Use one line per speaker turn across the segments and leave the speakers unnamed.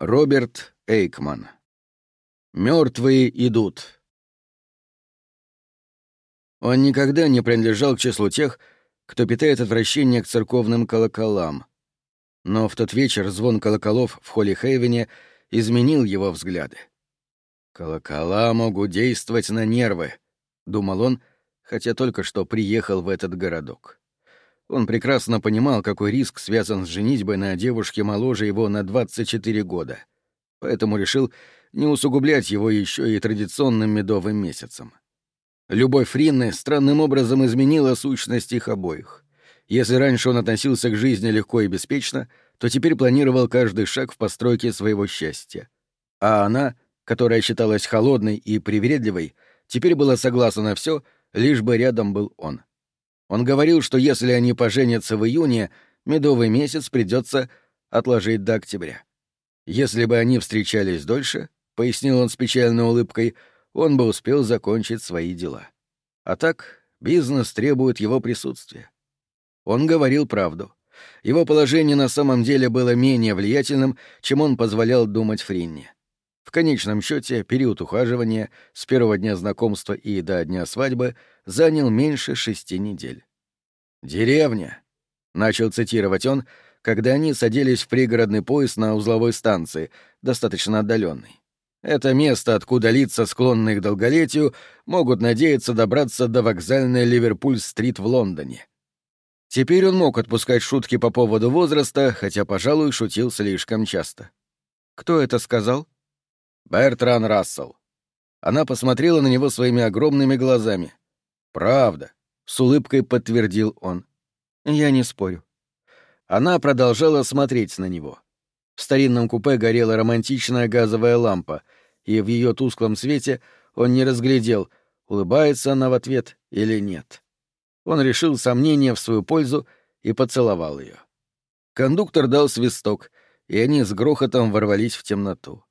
Роберт Эйкман. Мертвые идут. Он никогда не принадлежал к числу тех, кто питает отвращение к церковным колоколам. Но в тот вечер звон колоколов в Холли Хейвене изменил его взгляды. «Колокола могут действовать на нервы», — думал он, хотя только что приехал в этот городок. Он прекрасно понимал, какой риск связан с женитьбой на девушке моложе его на 24 года, поэтому решил не усугублять его еще и традиционным медовым месяцем. Любовь Фринны странным образом изменила сущность их обоих. Если раньше он относился к жизни легко и беспечно, то теперь планировал каждый шаг в постройке своего счастья. А она, которая считалась холодной и привередливой, теперь была согласна на все, лишь бы рядом был он. Он говорил, что если они поженятся в июне, медовый месяц придется отложить до октября. Если бы они встречались дольше, пояснил он с печальной улыбкой, он бы успел закончить свои дела. А так бизнес требует его присутствия. Он говорил правду. Его положение на самом деле было менее влиятельным, чем он позволял думать Фринне. В конечном счете, период ухаживания с первого дня знакомства и до дня свадьбы занял меньше шести недель. «Деревня», — начал цитировать он, когда они садились в пригородный поезд на узловой станции, достаточно отдаленный. Это место, откуда лица, склонные к долголетию, могут надеяться добраться до вокзальной Ливерпуль-стрит в Лондоне. Теперь он мог отпускать шутки по поводу возраста, хотя, пожалуй, шутил слишком часто. «Кто это сказал?» Бертран Рассел. Она посмотрела на него своими огромными глазами. «Правда», — с улыбкой подтвердил он. «Я не спорю». Она продолжала смотреть на него. В старинном купе горела романтичная газовая лампа, и в ее тусклом свете он не разглядел, улыбается она в ответ или нет. Он решил сомнение в свою пользу и поцеловал ее. Кондуктор дал свисток, и они с грохотом ворвались в темноту.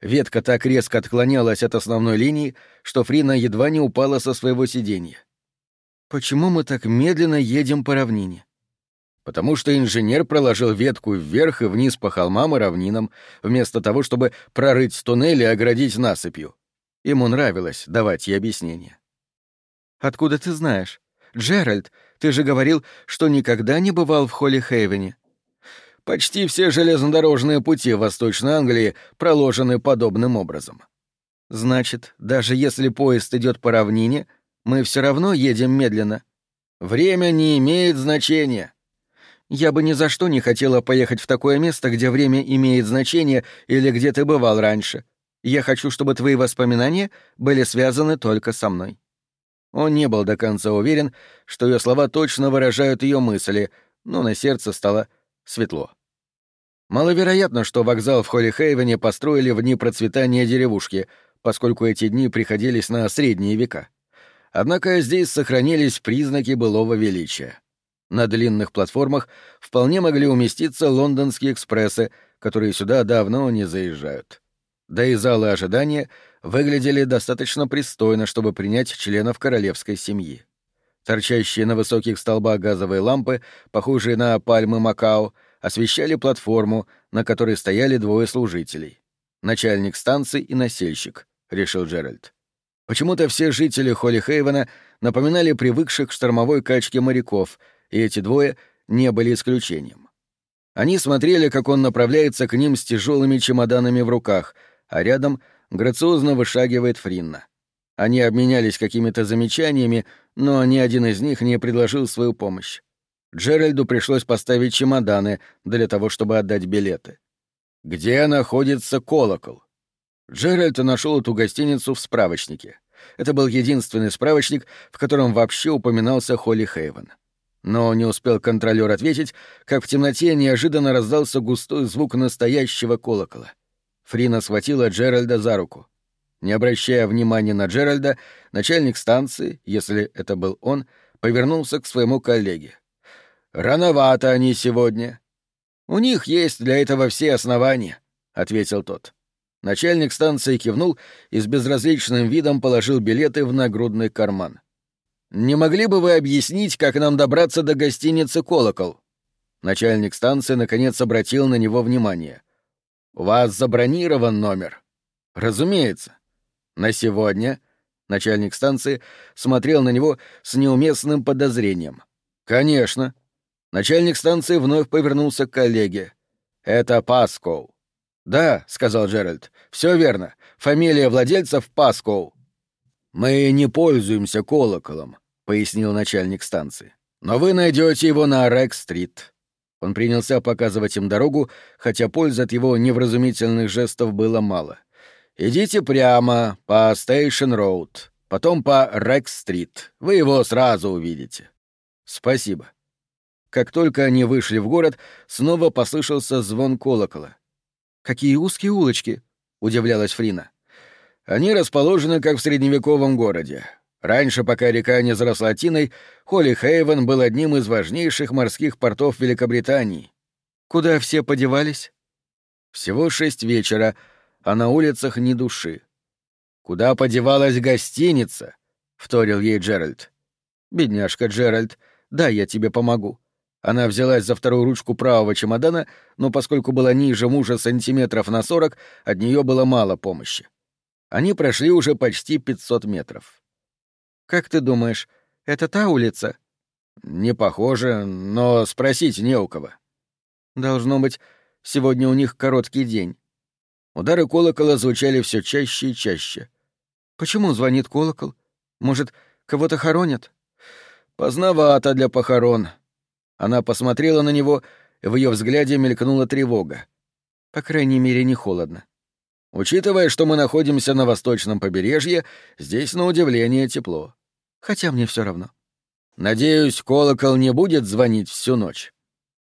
Ветка так резко отклонялась от основной линии, что Фрина едва не упала со своего сиденья. «Почему мы так медленно едем по равнине?» «Потому что инженер проложил ветку вверх и вниз по холмам и равнинам, вместо того, чтобы прорыть туннель и оградить насыпью. Ему нравилось давать ей объяснения». «Откуда ты знаешь? Джеральд, ты же говорил, что никогда не бывал в Холли-Хейвене». Почти все железнодорожные пути в Восточной Англии проложены подобным образом. Значит, даже если поезд идет по равнине, мы все равно едем медленно. Время не имеет значения. Я бы ни за что не хотела поехать в такое место, где время имеет значение или где ты бывал раньше. Я хочу, чтобы твои воспоминания были связаны только со мной. Он не был до конца уверен, что ее слова точно выражают ее мысли, но на сердце стало светло. Маловероятно, что вокзал в Холли-Хейвене построили в дни процветания деревушки, поскольку эти дни приходились на средние века. Однако здесь сохранились признаки былого величия. На длинных платформах вполне могли уместиться лондонские экспрессы, которые сюда давно не заезжают. Да и залы ожидания выглядели достаточно пристойно, чтобы принять членов королевской семьи. Торчащие на высоких столбах газовые лампы, похожие на пальмы Макао, освещали платформу, на которой стояли двое служителей. Начальник станции и носильщик, — решил Джеральд. Почему-то все жители Холли-Хейвена напоминали привыкших к штормовой качке моряков, и эти двое не были исключением. Они смотрели, как он направляется к ним с тяжелыми чемоданами в руках, а рядом грациозно вышагивает Фринна. Они обменялись какими-то замечаниями, но ни один из них не предложил свою помощь. Джеральду пришлось поставить чемоданы для того, чтобы отдать билеты. Где находится колокол? Джеральд нашел эту гостиницу в справочнике. Это был единственный справочник, в котором вообще упоминался Холли Хейвен. Но не успел контролер ответить, как в темноте неожиданно раздался густой звук настоящего колокола. Фрина схватила Джеральда за руку. Не обращая внимания на Джеральда, начальник станции, если это был он, повернулся к своему коллеге. Рановато они сегодня. У них есть для этого все основания, ответил тот. Начальник станции кивнул и с безразличным видом положил билеты в нагрудный карман. Не могли бы вы объяснить, как нам добраться до гостиницы Колокол? Начальник станции наконец обратил на него внимание. У вас забронирован номер?» «Разумеется. На сегодня...» Начальник станции смотрел на него с неуместным подозрением. «Конечно». Начальник станции вновь повернулся к коллеге. «Это Паскоу». «Да», — сказал Джеральд, — «все верно. Фамилия владельцев Паскоу». «Мы не пользуемся колоколом», — пояснил начальник станции. «Но вы найдете его на Рекс-стрит». Он принялся показывать им дорогу, хотя пользы от его невразумительных жестов было мало. «Идите прямо по Стейшн-Роуд, потом по Рекс-стрит. Вы его сразу увидите». «Спасибо». Как только они вышли в город, снова послышался звон колокола. «Какие узкие улочки!» — удивлялась Фрина. «Они расположены, как в средневековом городе. Раньше, пока река не заросла тиной, Холли Хейвен был одним из важнейших морских портов Великобритании. Куда все подевались? Всего шесть вечера, а на улицах ни души. Куда подевалась гостиница? — вторил ей Джеральд. «Бедняжка Джеральд, да, я тебе помогу». Она взялась за вторую ручку правого чемодана, но поскольку была ниже мужа сантиметров на сорок, от нее было мало помощи. Они прошли уже почти пятьсот метров. «Как ты думаешь, это та улица?» «Не похоже, но спросить не у кого». «Должно быть, сегодня у них короткий день». Удары колокола звучали все чаще и чаще. «Почему звонит колокол? Может, кого-то хоронят?» «Поздновато для похорон». Она посмотрела на него, в ее взгляде мелькнула тревога. По крайней мере, не холодно. Учитывая, что мы находимся на восточном побережье, здесь, на удивление, тепло хотя мне все равно. Надеюсь, колокол не будет звонить всю ночь.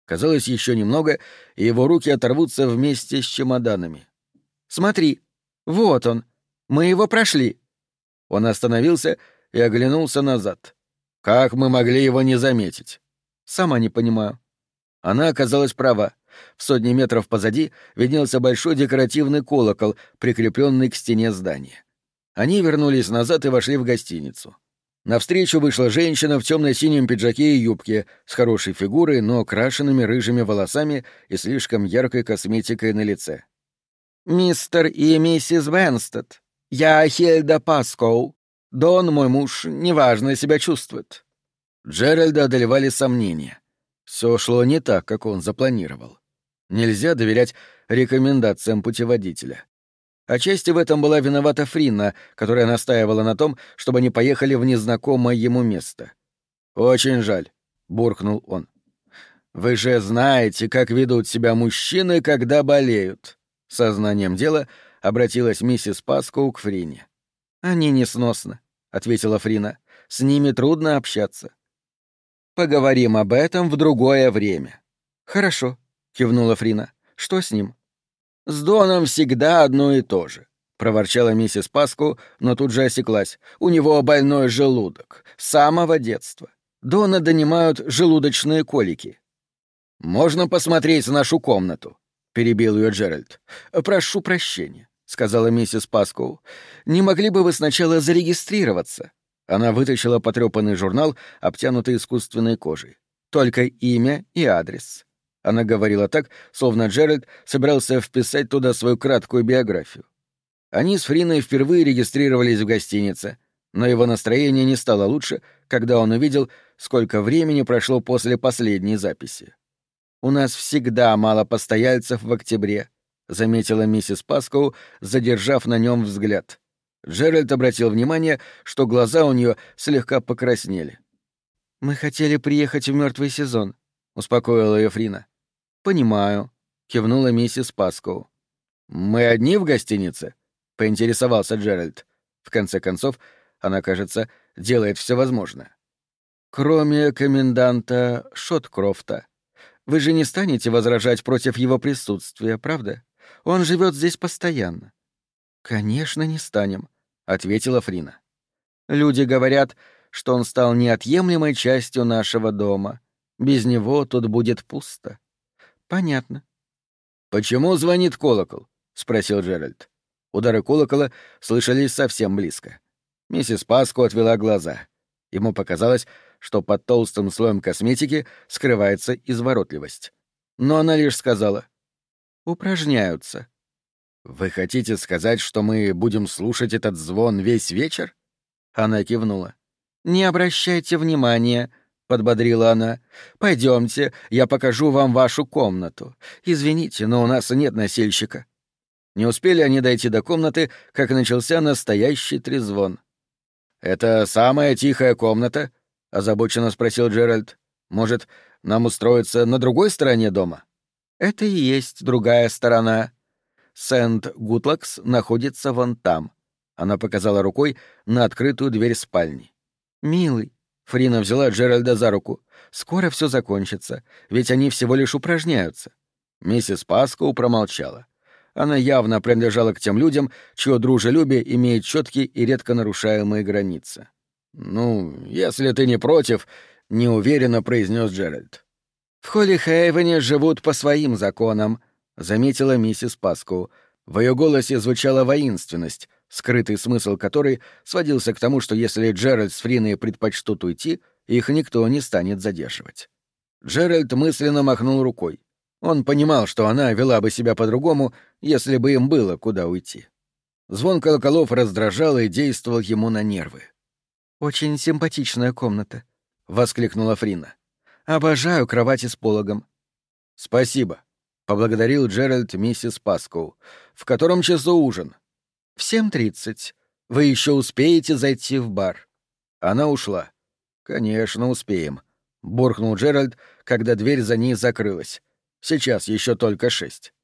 Казалось, еще немного, и его руки оторвутся вместе с чемоданами. Смотри, вот он. Мы его прошли. Он остановился и оглянулся назад. Как мы могли его не заметить? Сама не понимаю. Она оказалась права. В сотни метров позади виднелся большой декоративный колокол, прикрепленный к стене здания. Они вернулись назад и вошли в гостиницу. Навстречу вышла женщина в темно-синем пиджаке и юбке, с хорошей фигурой, но крашенными рыжими волосами и слишком яркой косметикой на лице. «Мистер и миссис Венстед, я Хельда Паскоу. Дон, мой муж, неважно себя чувствует». Джеральда одолевали сомнения. Все шло не так, как он запланировал. Нельзя доверять рекомендациям путеводителя. Отчасти в этом была виновата Фрина, которая настаивала на том, чтобы они поехали в незнакомое ему место. «Очень жаль», — буркнул он. «Вы же знаете, как ведут себя мужчины, когда болеют». Сознанием дела обратилась миссис Паскоу к Фрине. «Они несносны», — ответила Фрина. «С ними трудно общаться». «Поговорим об этом в другое время». «Хорошо», — кивнула Фрина. «Что с ним?» «С Доном всегда одно и то же», — проворчала миссис Паску, но тут же осеклась. «У него больной желудок. С самого детства. Дона донимают желудочные колики». «Можно посмотреть нашу комнату?» — перебил ее Джеральд. «Прошу прощения», — сказала миссис Паскоу. «Не могли бы вы сначала зарегистрироваться?» Она вытащила потрепанный журнал, обтянутый искусственной кожей. «Только имя и адрес». Она говорила так, словно Джеральд собирался вписать туда свою краткую биографию. Они с Фриной впервые регистрировались в гостинице, но его настроение не стало лучше, когда он увидел, сколько времени прошло после последней записи. «У нас всегда мало постояльцев в октябре», — заметила миссис Паскоу, задержав на нем взгляд. Джеральд обратил внимание, что глаза у нее слегка покраснели. «Мы хотели приехать в мертвый сезон», — успокоила ее Фрина. «Понимаю», — кивнула миссис Паскоу. «Мы одни в гостинице?» — поинтересовался Джеральд. В конце концов, она, кажется, делает все возможное. «Кроме коменданта Шоткрофта. Вы же не станете возражать против его присутствия, правда? Он живет здесь постоянно». «Конечно, не станем», — ответила Фрина. «Люди говорят, что он стал неотъемлемой частью нашего дома. Без него тут будет пусто. Понятно. Почему звонит колокол? спросил Джеральд. Удары колокола слышались совсем близко. Миссис Паско отвела глаза. Ему показалось, что под толстым слоем косметики скрывается изворотливость. Но она лишь сказала.
Упражняются.
Вы хотите сказать, что мы будем слушать этот звон весь вечер?
Она кивнула. Не обращайте внимания, подбодрила она. Пойдемте, я покажу вам вашу комнату. Извините, но у нас нет носильщика. Не успели они дойти до комнаты, как начался настоящий трезвон.
«Это самая тихая комната?» — озабоченно спросил Джеральд. «Может, нам устроиться на другой стороне дома?»
«Это и есть другая сторона. Сент-Гутлакс находится вон там». Она показала рукой на открытую дверь спальни. «Милый», — Фрина взяла Джеральда за руку, — «скоро все закончится, ведь они всего лишь упражняются».
Миссис Паскоу промолчала. Она явно принадлежала к тем людям, чье дружелюбие имеет четкие и редко нарушаемые границы. «Ну, если ты не против», — неуверенно произнес Джеральд.
«В Холли-Хейвене живут по своим законам», — заметила миссис Паску. В ее голосе звучала воинственность, скрытый смысл которой сводился к тому, что если Джеральд с Фриной предпочтут уйти, их никто не станет задерживать. Джеральд мысленно махнул рукой. Он понимал, что она вела бы себя по-другому, если бы им было куда уйти. Звон колоколов раздражал и действовал ему на нервы. «Очень симпатичная комната», — воскликнула Фрина. «Обожаю кровати с пологом».
«Спасибо», — поблагодарил Джеральд миссис Паскоу. «В котором часу ужин?»
«В семь тридцать. Вы еще успеете зайти в бар».
Она ушла. «Конечно, успеем», — буркнул Джеральд, когда дверь за ней закрылась. «Сейчас еще только шесть».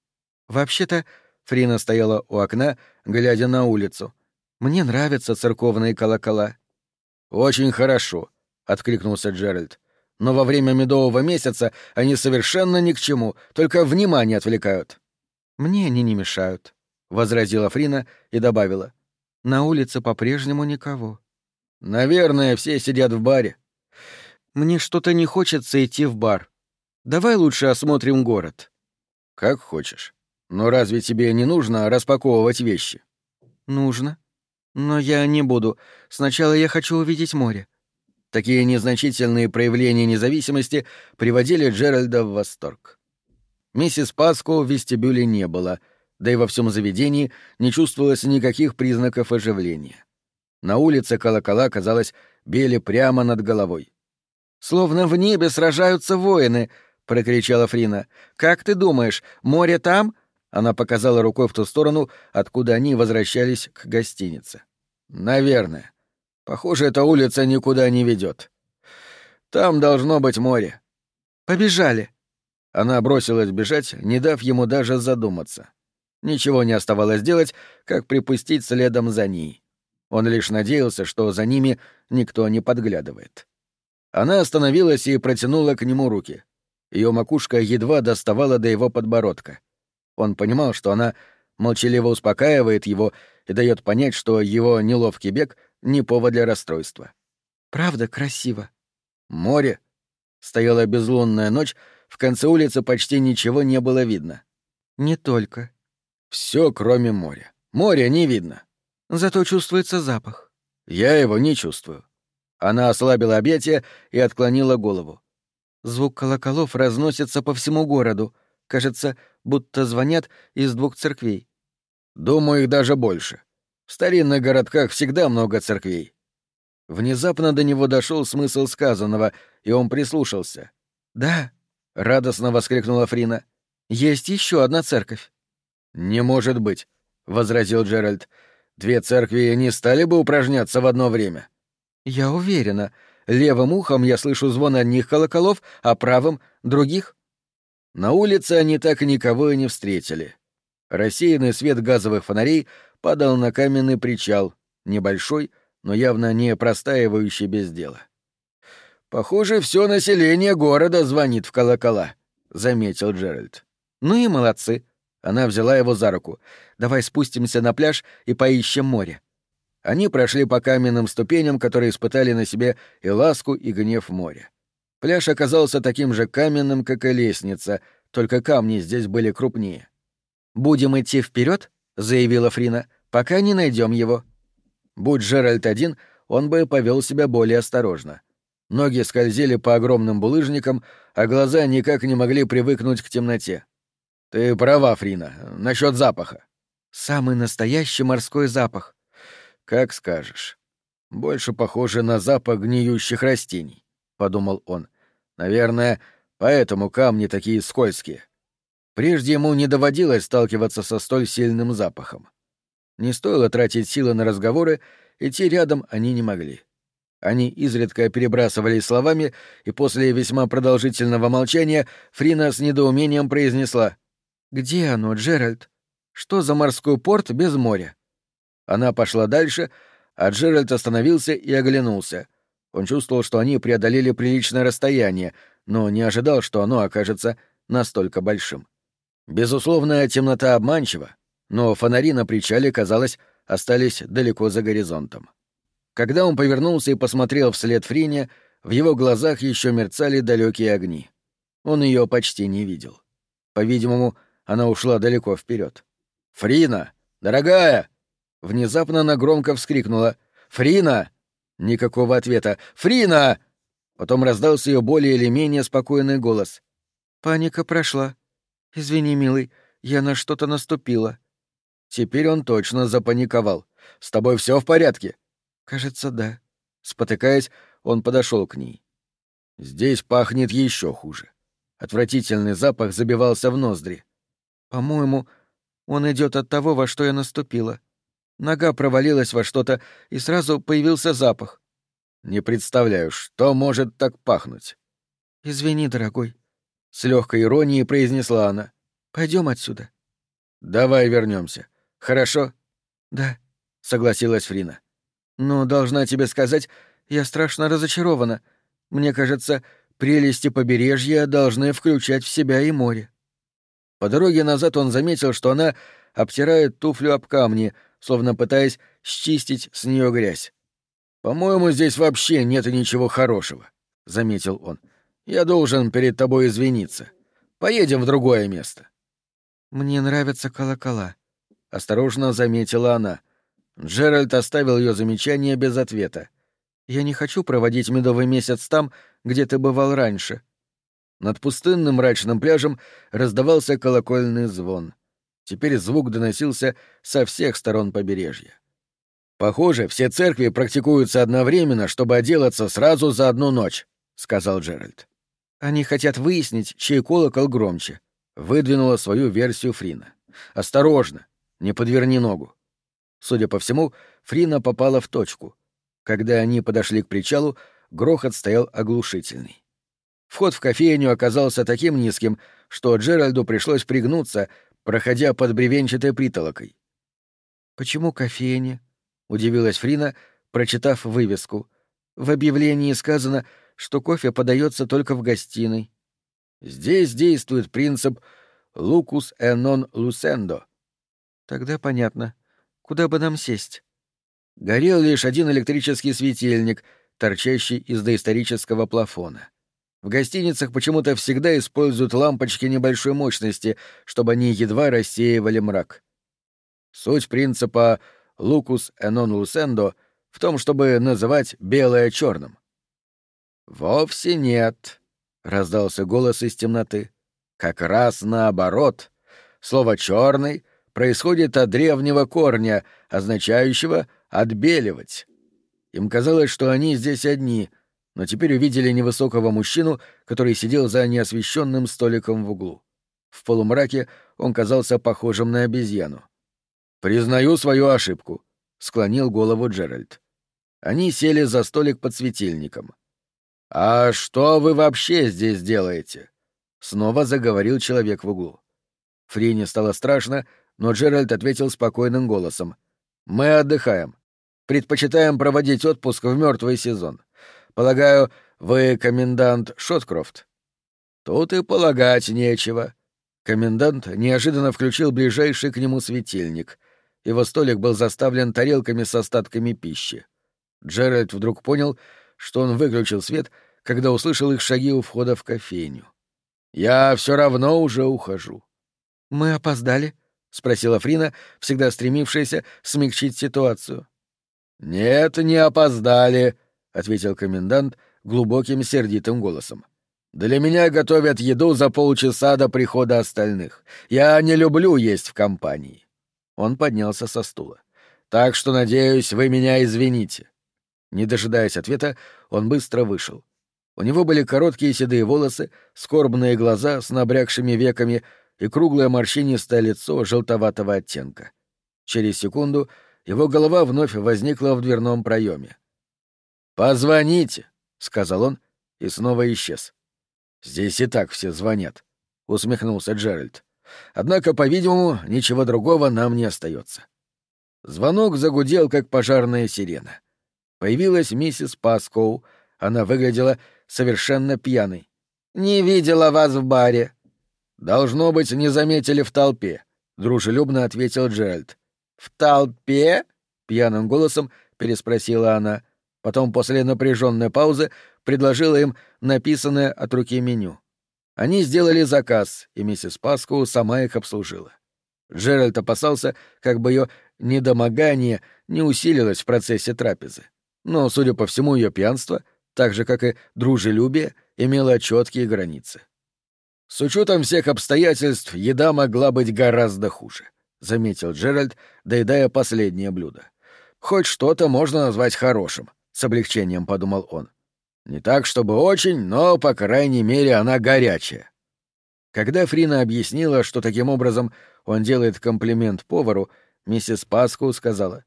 «Вообще-то...» — Фрина стояла у окна, глядя на улицу. «Мне нравятся церковные колокола».
«Очень хорошо», — откликнулся Джеральд. «Но во время медового месяца они совершенно ни к чему, только внимание отвлекают».
«Мне они не мешают», — возразила Фрина и добавила. «На улице по-прежнему никого».
«Наверное, все сидят в баре».
«Мне что-то не хочется идти в бар. Давай лучше осмотрим город».
«Как хочешь. Но разве тебе не нужно распаковывать вещи?»
«Нужно. Но я не буду. Сначала я хочу увидеть море».
Такие незначительные проявления независимости приводили Джеральда в восторг. Миссис Паско в вестибюле не было, да и во всем заведении не чувствовалось никаких признаков оживления. На улице колокола, казалось, бели прямо над головой.
«Словно в небе сражаются воины!» — прокричала Фрина. «Как ты думаешь, море там?» Она показала рукой в ту сторону, откуда они возвращались к гостинице.
«Наверное. Похоже, эта улица никуда не ведет. Там должно быть море».
«Побежали!»
Она бросилась бежать, не дав ему даже задуматься. Ничего не оставалось делать, как припустить следом за ней. Он лишь надеялся, что за ними никто не подглядывает. Она остановилась и протянула к нему руки. Ее макушка едва доставала до его подбородка. Он понимал, что она молчаливо успокаивает его и дает понять, что его неловкий бег — не повод для расстройства.
«Правда красиво».
Море. Стояла безлунная ночь, в конце улицы почти ничего не было видно.
«Не только».
Все, кроме моря. Моря не видно.
Зато чувствуется запах.
Я его не чувствую. Она ослабила объятия и отклонила голову.
Звук колоколов разносится по всему городу. Кажется, будто звонят из двух церквей.
Думаю, их даже больше. В старинных городках всегда много церквей. Внезапно до него дошел смысл сказанного, и он прислушался.
«Да», —
радостно воскликнула Фрина, —
«есть еще одна церковь».
«Не может быть», — возразил Джеральд. «Две церкви не стали бы упражняться в одно время».
«Я уверена. Левым ухом я слышу звон одних колоколов, а правым — других».
На улице они так никого и не встретили. Рассеянный свет газовых фонарей падал на каменный причал, небольшой, но явно не простаивающий без дела. «Похоже, все население города звонит в колокола», — заметил Джеральд.
«Ну и молодцы». Она взяла его за руку. «Давай спустимся на пляж и поищем море».
Они прошли по каменным ступеням, которые испытали на себе и ласку, и гнев моря. Пляж оказался таким же каменным, как и лестница, только камни здесь были крупнее.
«Будем идти вперед, заявила Фрина, — «пока не найдем его».
Будь Джеральд один, он бы повел себя более осторожно. Ноги скользили по огромным булыжникам, а глаза никак не могли привыкнуть к темноте. Ты права, Фрина, насчет запаха.
Самый настоящий морской запах.
Как скажешь. Больше похоже на запах гниющих растений, подумал он. Наверное, поэтому камни такие скользкие. Прежде ему не доводилось сталкиваться со столь сильным запахом. Не стоило тратить силы на разговоры, идти рядом они не могли. Они изредка перебрасывались словами, и после весьма продолжительного молчания Фрина с недоумением произнесла «Где оно, Джеральд? Что за морской порт без моря?» Она пошла дальше, а Джеральд остановился и оглянулся. Он чувствовал, что они преодолели приличное расстояние, но не ожидал, что оно окажется настолько большим. Безусловная темнота обманчива, но фонари на причале, казалось, остались далеко за горизонтом. Когда он повернулся и посмотрел вслед Фрине, в его глазах еще мерцали далекие огни. Он ее почти не видел. По-видимому, она ушла далеко вперед. «Фрина! Дорогая!» Внезапно она громко вскрикнула. «Фрина!» Никакого ответа. «Фрина!» Потом раздался ее более или менее спокойный голос.
«Паника прошла. Извини, милый, я на что-то наступила».
Теперь он точно запаниковал. «С тобой все в порядке?»
«Кажется, да».
Спотыкаясь, он подошел к ней. «Здесь пахнет еще хуже». Отвратительный запах забивался в ноздри.
«По-моему, он идет от того, во что я наступила. Нога провалилась во что-то, и сразу появился запах.
Не представляю, что может так пахнуть.
Извини, дорогой.
С легкой иронией произнесла она.
Пойдем отсюда.
Давай вернемся. Хорошо?
Да,
согласилась Фрина.
Но должна тебе сказать, я страшно разочарована. Мне кажется, прелести побережья должны включать в себя и море.
По дороге назад он заметил, что она обтирает туфлю об камни, словно пытаясь счистить с нее грязь. «По-моему, здесь вообще нет ничего хорошего», — заметил он. «Я должен перед тобой извиниться. Поедем в другое место».
«Мне нравятся колокола», —
осторожно заметила она. Джеральд оставил ее замечание без ответа.
«Я не хочу проводить медовый месяц там, где ты бывал раньше».
Над пустынным мрачным пляжем раздавался колокольный звон — Теперь звук доносился со всех сторон побережья. «Похоже, все церкви практикуются одновременно, чтобы отделаться сразу за одну ночь», — сказал Джеральд.
«Они хотят выяснить, чей колокол громче», —
выдвинула свою версию Фрина. «Осторожно, не подверни ногу». Судя по всему, Фрина попала в точку. Когда они подошли к причалу, грохот стоял оглушительный. Вход в кофейню оказался таким низким, что Джеральду пришлось пригнуться, проходя под бревенчатой притолокой.
«Почему кофейня?» — удивилась Фрина, прочитав вывеску. «В объявлении сказано, что кофе подается только в гостиной».
«Здесь действует принцип «лукус non lucendo».
«Тогда понятно. Куда бы нам сесть?»
Горел лишь один электрический светильник, торчащий из доисторического плафона. В гостиницах почему-то всегда используют лампочки небольшой мощности, чтобы они едва рассеивали мрак. Суть принципа «locus e non lucendo» в том, чтобы называть белое черным. «Вовсе нет», — раздался голос из темноты. «Как раз наоборот. Слово «черный» происходит от древнего корня, означающего «отбеливать». Им казалось, что они здесь одни — но теперь увидели невысокого мужчину, который сидел за неосвещенным столиком в углу. В полумраке он казался похожим на обезьяну. «Признаю свою ошибку», — склонил голову Джеральд. Они сели за столик под светильником. «А что вы вообще здесь делаете?» — снова заговорил человек в углу. Фрине стало страшно, но Джеральд ответил спокойным голосом. «Мы отдыхаем. Предпочитаем проводить отпуск в мертвый сезон. Полагаю, вы комендант Шоткрофт?» «Тут и полагать нечего». Комендант неожиданно включил ближайший к нему светильник. Его столик был заставлен тарелками с остатками пищи. Джеральд вдруг понял, что он выключил свет, когда услышал их шаги у входа в кофейню. «Я все равно уже ухожу».
«Мы опоздали?» — спросила Фрина, всегда стремившаяся смягчить ситуацию.
«Нет, не опоздали», ответил комендант глубоким сердитым голосом. Для меня готовят еду за полчаса до прихода остальных. Я не люблю есть в компании». Он поднялся со стула. «Так что, надеюсь, вы меня извините». Не дожидаясь ответа, он быстро вышел. У него были короткие седые волосы, скорбные глаза с набрякшими веками и круглое морщинистое лицо желтоватого оттенка. Через секунду его голова вновь возникла в дверном проеме. «Позвоните», — сказал он и снова исчез. «Здесь и так все звонят», — усмехнулся Джеральд. «Однако, по-видимому, ничего другого нам не остается». Звонок загудел, как пожарная сирена. Появилась миссис Паскоу. Она выглядела совершенно пьяной. «Не видела вас в баре». «Должно быть, не заметили в толпе», — дружелюбно ответил Джеральд. «В толпе?» — пьяным голосом переспросила она. Потом, после напряженной паузы, предложила им написанное от руки меню. Они сделали заказ, и миссис Паску сама их обслужила. Джеральд опасался, как бы ее недомогание не усилилось в процессе трапезы. Но, судя по всему, ее пьянство, так же, как и дружелюбие, имело четкие границы. С учетом всех обстоятельств, еда могла быть гораздо хуже, — заметил Джеральд, доедая последнее блюдо. Хоть что-то можно назвать хорошим, с облегчением подумал он. Не так, чтобы очень, но, по крайней мере, она горячая. Когда Фрина объяснила, что таким образом он делает комплимент повару, миссис Паску сказала,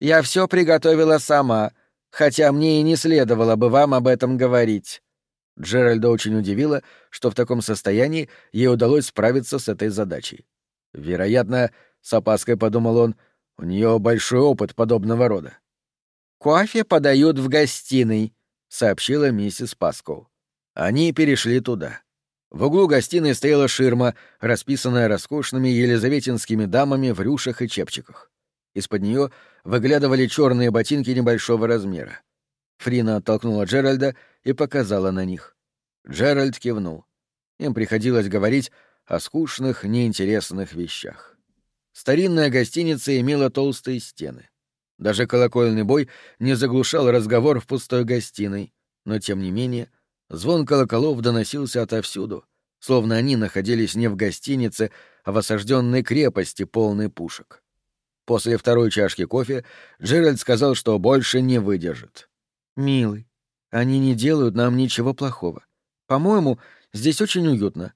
«Я все приготовила сама, хотя мне и не следовало бы вам об этом говорить». Джеральда очень удивило, что в таком состоянии ей удалось справиться с этой задачей. Вероятно, с опаской подумал он, у нее большой опыт подобного рода. «Кофе подают в гостиной», — сообщила миссис Паскоу. Они перешли туда. В углу гостиной стояла ширма, расписанная роскошными елизаветинскими дамами в рюшах и чепчиках. Из-под нее выглядывали черные ботинки небольшого размера. Фрина оттолкнула Джеральда и показала на них. Джеральд кивнул. Им приходилось говорить о скучных, неинтересных вещах. Старинная гостиница имела толстые стены. Даже колокольный бой не заглушал разговор в пустой гостиной, но, тем не менее, звон колоколов доносился отовсюду, словно они находились не в гостинице, а в осажденной крепости, полной пушек. После второй чашки кофе Джеральд сказал, что больше не выдержит. «Милый, они не делают нам ничего плохого. По-моему, здесь очень уютно».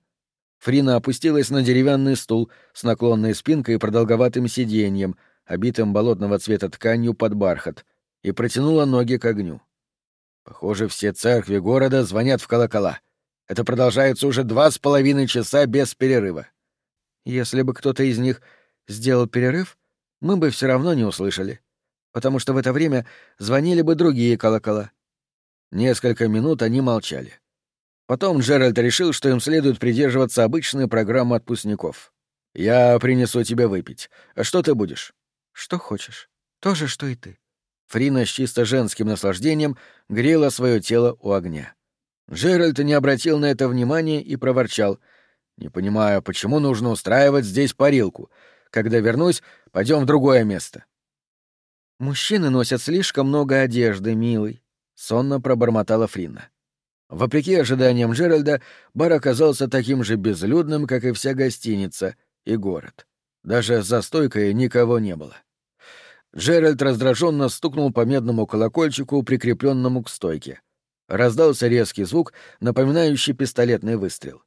Фрина опустилась на деревянный стул с наклонной спинкой и продолговатым сиденьем — обитым болотного цвета тканью под бархат, и протянула ноги к огню. Похоже, все церкви города звонят в колокола. Это продолжается уже два с половиной часа без перерыва. Если бы кто-то из них сделал перерыв, мы бы все равно не услышали, потому что в это время звонили бы другие колокола. Несколько минут они молчали. Потом Джеральд решил, что им следует придерживаться обычной программы отпускников. «Я принесу тебе выпить. А что ты будешь?» Что хочешь. То же, что и ты. Фрина с чисто женским наслаждением грела свое тело у огня. Джеральд не обратил на это внимания и проворчал. «Не понимаю, почему нужно устраивать здесь парилку? Когда вернусь, пойдем в другое место». «Мужчины носят слишком много одежды, милый», — сонно пробормотала Фрина. Вопреки ожиданиям Джеральда, бар оказался таким же безлюдным, как и вся гостиница и город. Даже за стойкой никого не было. Джеральд раздраженно стукнул по медному колокольчику, прикрепленному к стойке. Раздался резкий звук, напоминающий пистолетный выстрел.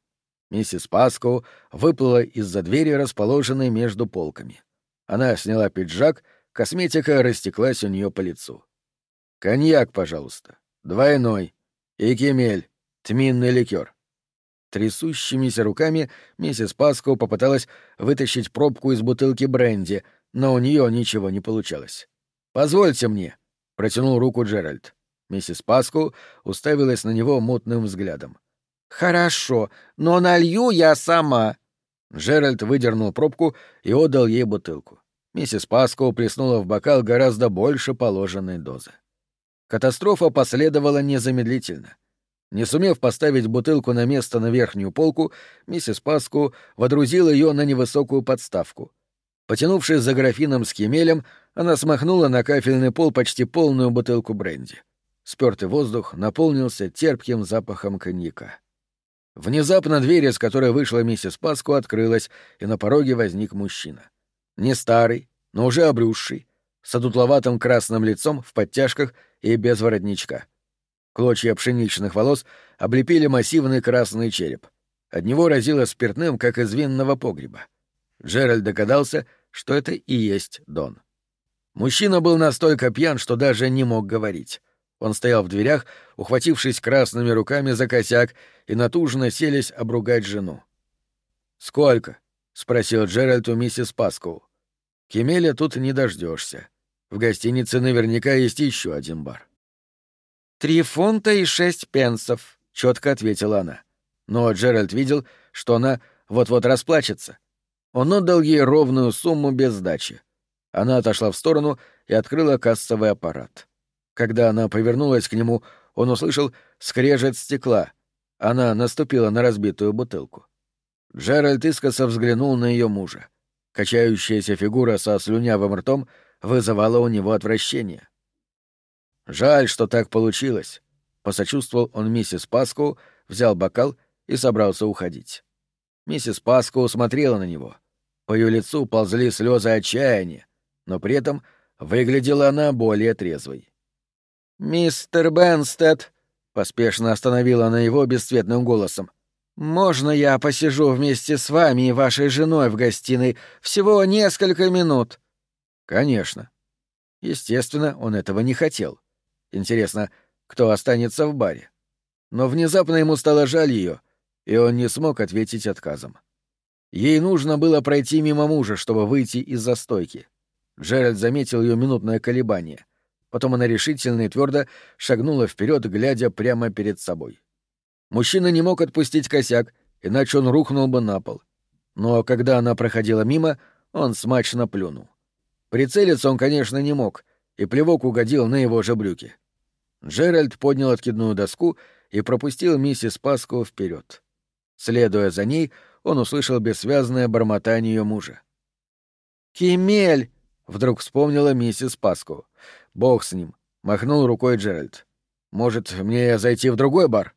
Миссис Паско выплыла из-за двери, расположенной между полками. Она сняла пиджак, косметика растеклась у нее по лицу. «Коньяк, пожалуйста. Двойной. И кемель. Тминный ликер. Трясущимися руками миссис Паско попыталась вытащить пробку из бутылки бренди, но у нее ничего не получалось. «Позвольте мне», — протянул руку Джеральд. Миссис Паску уставилась на него мутным взглядом. «Хорошо, но налью я сама». Джеральд выдернул пробку и отдал ей бутылку. Миссис Паско плеснула в бокал гораздо больше положенной дозы. Катастрофа последовала незамедлительно — не сумев поставить бутылку на место на верхнюю полку, миссис Паску водрузила ее на невысокую подставку. Потянувшись за графином с кемелем, она смахнула на кафельный пол почти полную бутылку бренди. Спёртый воздух наполнился терпким запахом коньяка. Внезапно дверь, из которой вышла миссис Паску, открылась, и на пороге возник мужчина. Не старый, но уже обрюзший, с одутловатым красным лицом в подтяжках и без воротничка. Клочья пшеничных волос облепили массивный красный череп. От него разило спиртным, как из винного погреба. Джеральд догадался, что это и есть Дон. Мужчина был настолько пьян, что даже не мог говорить. Он стоял в дверях, ухватившись красными руками за косяк и натужно селись обругать жену. «Сколько?» — спросил Джеральд у миссис Паскоу. «Кемеля тут не дождешься. В гостинице наверняка есть еще один бар».
«Три фунта и шесть пенсов», — четко ответила она. Но Джеральд видел, что она вот-вот расплачется. Он отдал ей ровную сумму без сдачи. Она отошла в сторону и открыла кассовый аппарат. Когда она повернулась к нему, он услышал скрежет стекла. Она наступила на разбитую бутылку. Джеральд искоса взглянул на ее мужа. Качающаяся фигура со слюнявым ртом вызывала у него отвращение. «Жаль, что так получилось», — посочувствовал он миссис Паску, взял бокал и собрался уходить. Миссис Паску смотрела на него. По ее лицу ползли слезы отчаяния, но при этом выглядела она более трезвой.
«Мистер Бенстед», — поспешно остановила она его бесцветным голосом, — «можно я посижу вместе с вами и вашей женой в гостиной всего несколько минут?»
«Конечно». Естественно, он этого не хотел. Интересно, кто останется в баре? Но внезапно ему стало жаль ее, и он не смог ответить отказом. Ей нужно было пройти мимо мужа, чтобы выйти из застойки. Джеральд заметил ее минутное колебание. Потом она решительно и твердо шагнула вперед, глядя прямо перед собой. Мужчина не мог отпустить косяк, иначе он рухнул бы на пол. Но когда она проходила мимо, он смачно плюнул. Прицелиться он, конечно, не мог, и плевок угодил на его же брюки. Джеральд поднял откидную доску и пропустил миссис Паску вперед. Следуя за ней, он услышал бессвязное бормотание ее мужа.
«Кемель!» — вдруг вспомнила миссис Паску.
Бог с ним, махнул рукой Джеральд. Может, мне зайти в другой бар?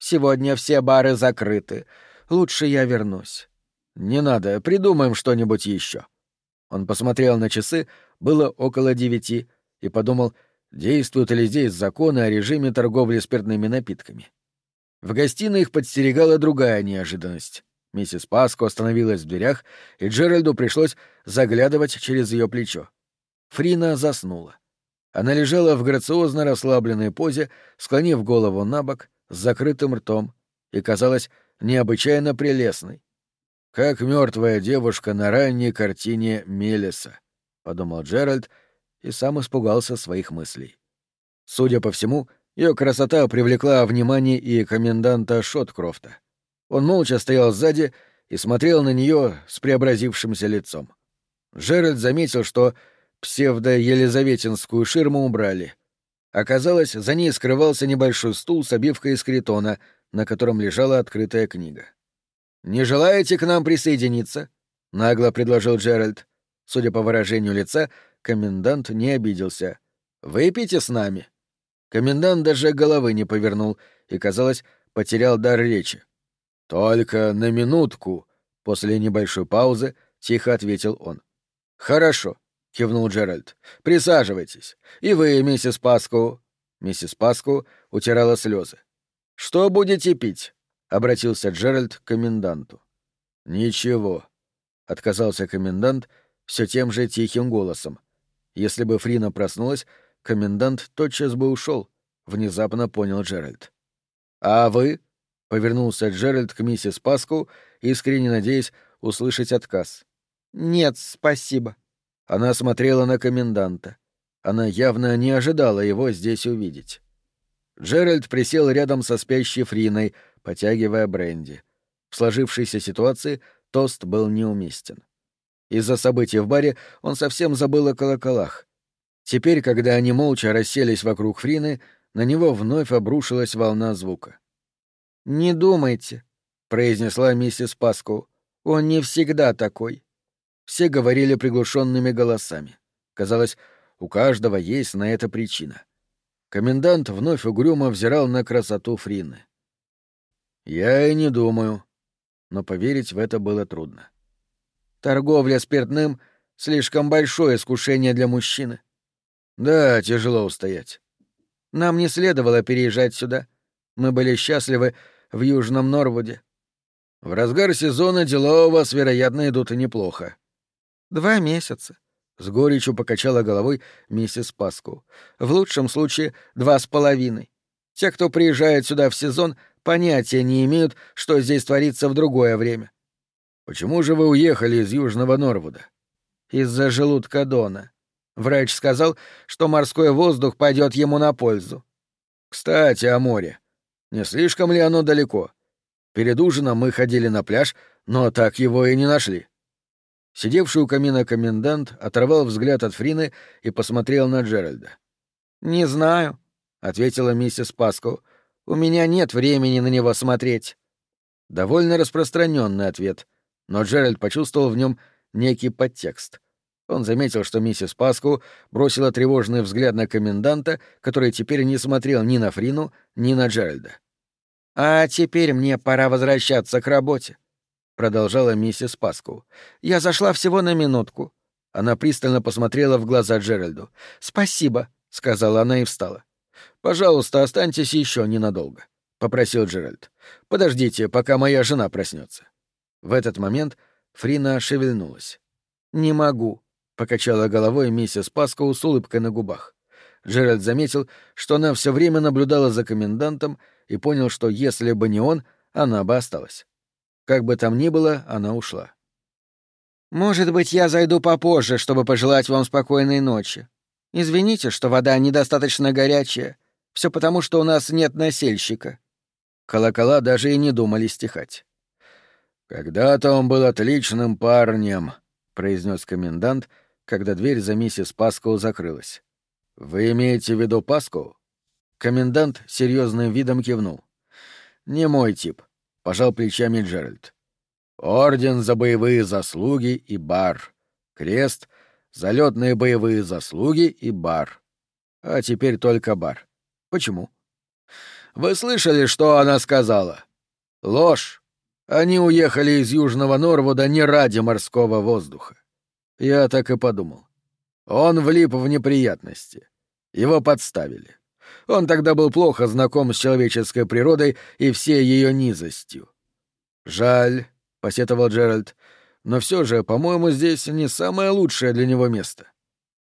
Сегодня все бары закрыты. Лучше я вернусь.
Не надо, придумаем что-нибудь еще. Он посмотрел на часы, было около девяти, и подумал, действуют ли здесь законы о режиме торговли спиртными напитками. В гостиной их подстерегала другая неожиданность. Миссис Паско остановилась в дверях, и Джеральду пришлось заглядывать через ее плечо. Фрина заснула. Она лежала в грациозно расслабленной позе, склонив голову на бок, с закрытым ртом, и казалась необычайно прелестной. «Как мертвая девушка на ранней картине Мелиса», — подумал Джеральд и сам испугался своих мыслей. Судя по всему, ее красота привлекла внимание и коменданта Шоткрофта. Он молча стоял сзади и смотрел на нее с преобразившимся лицом. Джеральд заметил, что Псевдо-елизаветинскую ширму убрали. Оказалось, за ней скрывался небольшой стул с обивкой из критона, на котором лежала открытая книга. «Не желаете к нам присоединиться?» — нагло предложил Джеральд. Судя по выражению лица, комендант не обиделся. «Выпейте с нами». Комендант даже головы не повернул и, казалось, потерял дар речи. «Только на минутку», — после небольшой паузы тихо ответил он. «Хорошо», — кивнул Джеральд. «Присаживайтесь. И вы, миссис Паску». Миссис Паску утирала слезы. «Что будете пить?» — обратился Джеральд к коменданту. «Ничего», — отказался комендант все тем же тихим голосом. Если бы Фрина проснулась, комендант тотчас бы ушел, внезапно понял Джеральд. «А вы?» — повернулся Джеральд к миссис Паску, искренне надеясь услышать отказ.
«Нет, спасибо»,
она смотрела на коменданта. Она явно не ожидала его здесь увидеть. Джеральд присел рядом со спящей Фриной, потягивая бренди. В сложившейся ситуации тост был неуместен. Из-за событий в баре он совсем забыл о колоколах. Теперь, когда они молча расселись вокруг Фрины, на него вновь обрушилась волна звука.
«Не думайте», — произнесла миссис Паску, — «он не всегда такой.
Все говорили приглушенными голосами. Казалось, у каждого есть на это причина. Комендант вновь угрюмо взирал на красоту Фрины. Я и не думаю. Но поверить в это было трудно.
Торговля спиртным — слишком большое искушение для мужчины.
Да, тяжело устоять.
Нам не следовало переезжать сюда. Мы были счастливы в Южном Норвуде.
В разгар сезона дела у вас, вероятно, идут и неплохо.
Два месяца. С горечью покачала головой миссис Паску. В лучшем случае два с половиной. Те, кто приезжает сюда в сезон, понятия не имеют, что здесь творится в другое время.
Почему же вы уехали из Южного Норвуда?
Из-за желудка Дона. Врач сказал, что морской воздух пойдет ему на пользу.
Кстати, о море. Не слишком ли оно далеко? Перед ужином мы ходили на пляж, но так его и не нашли. Сидевший у камина комендант оторвал взгляд от Фрины и посмотрел на Джеральда.
«Не знаю», — ответила миссис Паско. «У меня нет времени на него смотреть».
Довольно распространенный ответ, но Джеральд почувствовал в нем некий подтекст. Он заметил, что миссис Паску бросила тревожный взгляд на коменданта, который теперь не смотрел ни на Фрину, ни на Джеральда.
«А теперь мне пора возвращаться к работе», продолжала миссис Паску. Я зашла всего на минутку. Она пристально посмотрела в глаза Джеральду. Спасибо, сказала она и встала. Пожалуйста, останьтесь еще ненадолго, попросил Джеральд. Подождите, пока моя жена проснется. В этот момент Фрина шевельнулась. Не могу, покачала головой миссис Паску с улыбкой на губах. Джеральд заметил, что она все время наблюдала за комендантом и понял, что если бы не он, она бы осталась. Как бы там ни было, она ушла. «Может быть, я зайду попозже, чтобы пожелать вам спокойной ночи. Извините, что вода недостаточно горячая. Все потому, что у нас нет насельщика». Колокола даже и не думали стихать.
«Когда-то он был отличным парнем», — произнес комендант, когда дверь за миссис Паску закрылась. «Вы имеете в виду Паску?» Комендант серьезным видом кивнул. «Не мой тип пожал плечами Джеральд. Орден за боевые заслуги и бар. Крест за летные боевые заслуги и бар. А теперь только бар. Почему? Вы слышали, что она сказала? Ложь. Они уехали из Южного Норвуда не ради морского воздуха. Я так и подумал. Он влип в неприятности. Его подставили. Он тогда был плохо знаком с человеческой природой и всей ее низостью. «Жаль», — посетовал Джеральд, — «но все же, по-моему, здесь не самое лучшее для него место».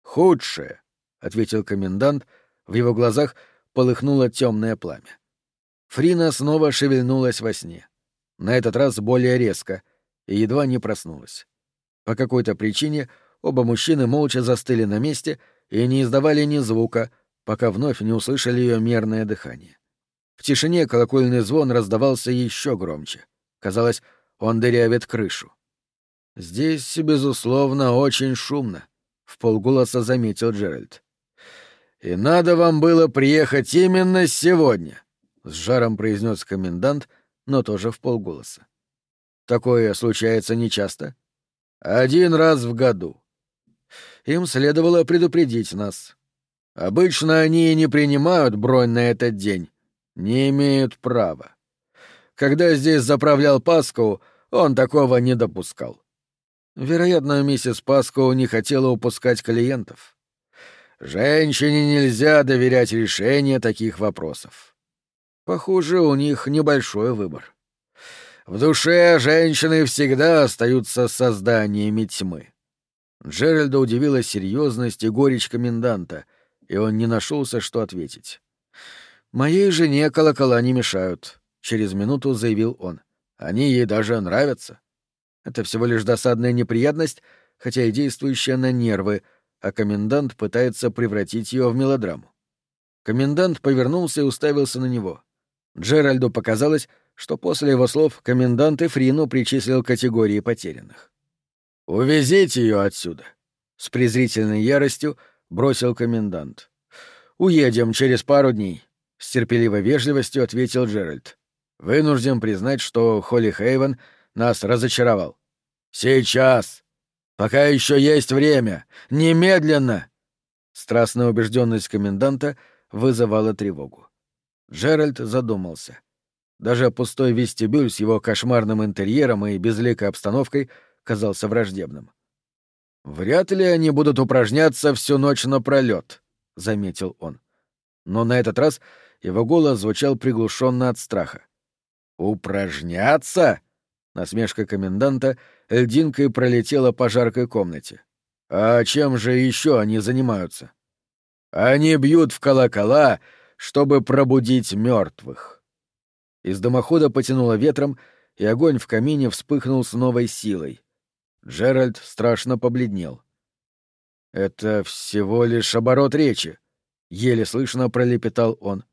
«Худшее», — ответил комендант, в его глазах полыхнуло темное пламя. Фрина снова шевельнулась во сне. На этот раз более резко, и едва не проснулась. По какой-то причине оба мужчины молча застыли на месте и не издавали ни звука — пока вновь не услышали ее мерное дыхание. В тишине колокольный звон раздавался еще громче. Казалось, он дырявит крышу. «Здесь, безусловно, очень шумно», — в полголоса заметил Джеральд. «И надо вам было приехать именно сегодня», — с жаром произнес комендант, но тоже в полголоса. «Такое случается нечасто?» «Один раз в году. Им следовало предупредить нас. Обычно они не принимают бронь на этот день, не имеют права. Когда здесь заправлял Паску, он такого не допускал. Вероятно, миссис Паску не хотела упускать клиентов. Женщине нельзя доверять решение таких вопросов. Похоже, у них небольшой выбор. В душе женщины всегда остаются созданиями тьмы. Джеральда удивила серьезность и горечь коменданта, и он не нашелся, что ответить. «Моей жене колокола не мешают», — через минуту заявил он. «Они ей даже нравятся. Это всего лишь досадная неприятность, хотя и действующая на нервы, а комендант пытается превратить ее в мелодраму». Комендант повернулся и уставился на него. Джеральду показалось, что после его слов комендант и Фрину причислил категории потерянных. «Увезите ее отсюда!» С презрительной яростью бросил комендант. «Уедем через пару дней», — с терпеливой вежливостью ответил Джеральд. «Вынужден признать, что Холли Хейвен нас разочаровал». «Сейчас! Пока еще есть время! Немедленно!» Страстная убежденность коменданта вызывала тревогу. Джеральд задумался. Даже пустой вестибюль с его кошмарным интерьером и безликой обстановкой казался враждебным. «Вряд ли они будут упражняться всю ночь напролёт», — заметил он. Но на этот раз его голос звучал приглушенно от страха. «Упражняться?» — насмешка коменданта льдинкой пролетела по жаркой комнате. «А чем же еще они занимаются?» «Они бьют в колокола, чтобы пробудить мертвых». Из дымохода потянуло ветром, и огонь в камине вспыхнул с новой силой. Джеральд страшно побледнел. «Это всего лишь оборот речи», — еле слышно пролепетал он.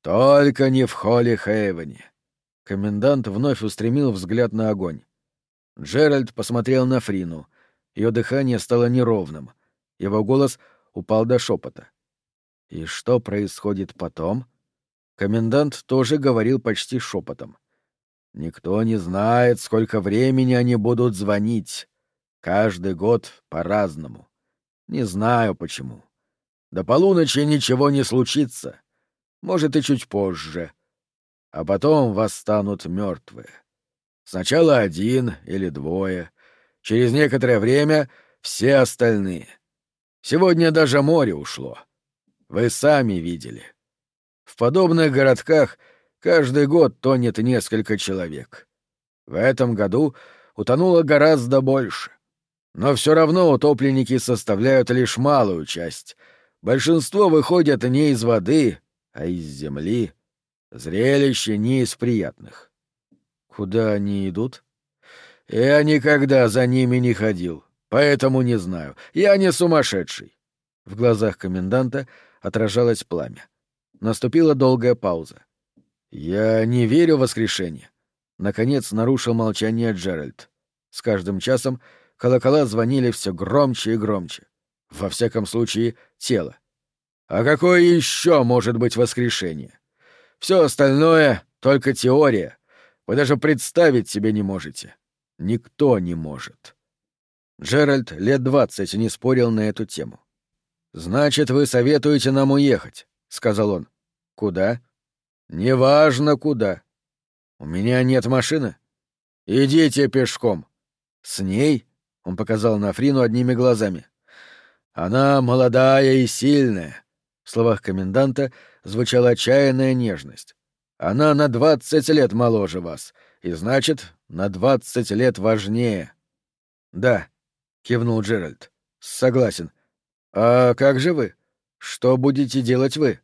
«Только не в холле Хейвене». Комендант вновь устремил взгляд на огонь. Джеральд посмотрел на Фрину. Ее дыхание стало неровным. Его голос упал до шепота. «И что происходит потом?» Комендант тоже говорил почти шепотом. Никто не знает, сколько времени они будут звонить. Каждый год по-разному. Не знаю почему. До полуночи ничего не случится. Может, и чуть позже. А потом восстанут мертвые. Сначала один или двое. Через некоторое время все остальные. Сегодня даже море ушло. Вы сами видели. В подобных городках — Каждый год тонет несколько человек. В этом году утонуло гораздо больше. Но все равно утопленники составляют лишь малую часть. Большинство выходят не из воды, а из земли. Зрелище не из приятных. Куда они идут? Я никогда за ними не ходил, поэтому не знаю. Я не сумасшедший. В глазах коменданта отражалось пламя. Наступила долгая пауза. «Я не верю в воскрешение», — наконец нарушил молчание Джеральд. С каждым часом колокола звонили все громче и громче. Во всяком случае, тело. А какое еще может быть воскрешение? Все остальное — только теория. Вы даже представить себе не можете. Никто не может. Джеральд лет двадцать не спорил на эту тему. «Значит, вы советуете нам уехать», — сказал он. «Куда?» Неважно куда. У меня нет машины. Идите пешком. С ней? Он показал на Фрину одними глазами. Она молодая и сильная. В словах коменданта звучала отчаянная нежность. Она на двадцать лет моложе вас, и значит, на двадцать лет важнее. Да, кивнул Джеральд. Согласен. А как же вы? Что будете делать вы?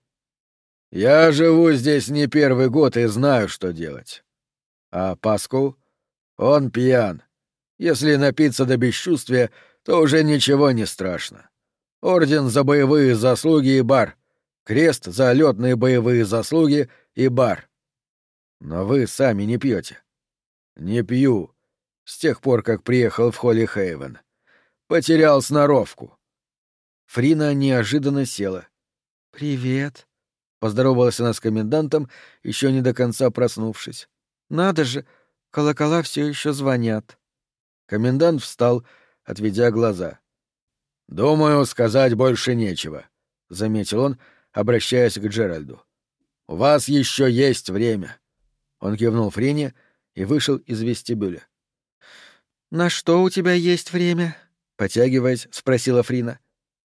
Я живу здесь не первый год и знаю, что делать. А Паску? Он пьян. Если напиться до бесчувствия, то уже ничего не страшно. Орден за боевые заслуги и бар. Крест за летные боевые заслуги и бар. Но вы сами не пьете. Не пью. С тех пор, как приехал в Холли Хейвен. Потерял сноровку. Фрина неожиданно села. «Привет», Поздоровалась она с комендантом, еще не до конца проснувшись. «Надо же, колокола все еще звонят». Комендант встал, отведя глаза. «Думаю, сказать больше нечего», — заметил он, обращаясь к Джеральду. «У вас еще есть время». Он кивнул Фрине и вышел из вестибюля. «На что у тебя есть время?» — потягиваясь, спросила Фрина.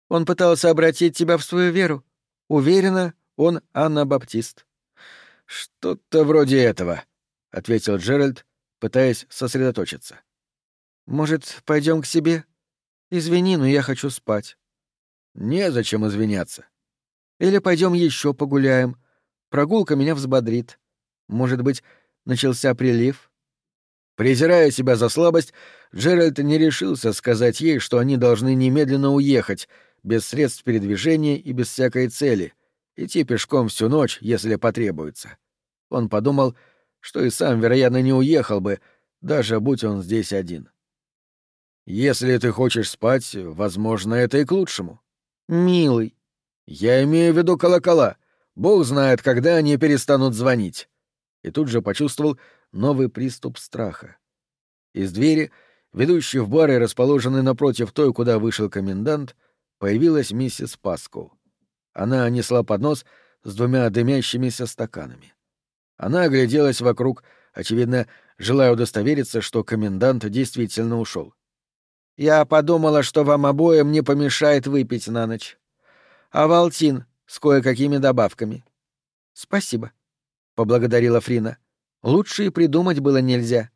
«Он пытался обратить тебя в свою веру. Уверена, он Анна Баптист. Что-то вроде этого, ответил Джеральд, пытаясь сосредоточиться. Может, пойдем к себе? Извини, но я хочу спать. Незачем извиняться. Или пойдем еще погуляем. Прогулка меня взбодрит. Может быть, начался прилив? Презирая себя за слабость, Джеральд не решился сказать ей, что они должны немедленно уехать, без средств передвижения и без всякой цели — идти пешком всю ночь, если потребуется. Он подумал, что и сам, вероятно, не уехал бы, даже будь он здесь один. Если ты хочешь спать, возможно, это и к лучшему. Милый. Я имею в виду колокола. Бог знает, когда они перестанут звонить. И тут же почувствовал новый приступ страха. Из двери, ведущей в бар и расположенной напротив той, куда вышел комендант, появилась миссис Паскоу. Она несла поднос с двумя дымящимися стаканами.
Она огляделась вокруг, очевидно, желая удостовериться, что комендант действительно ушел. «Я подумала, что вам обоим не помешает выпить на ночь. А Валтин с кое-какими добавками». «Спасибо», — поблагодарила Фрина. «Лучше и придумать было нельзя».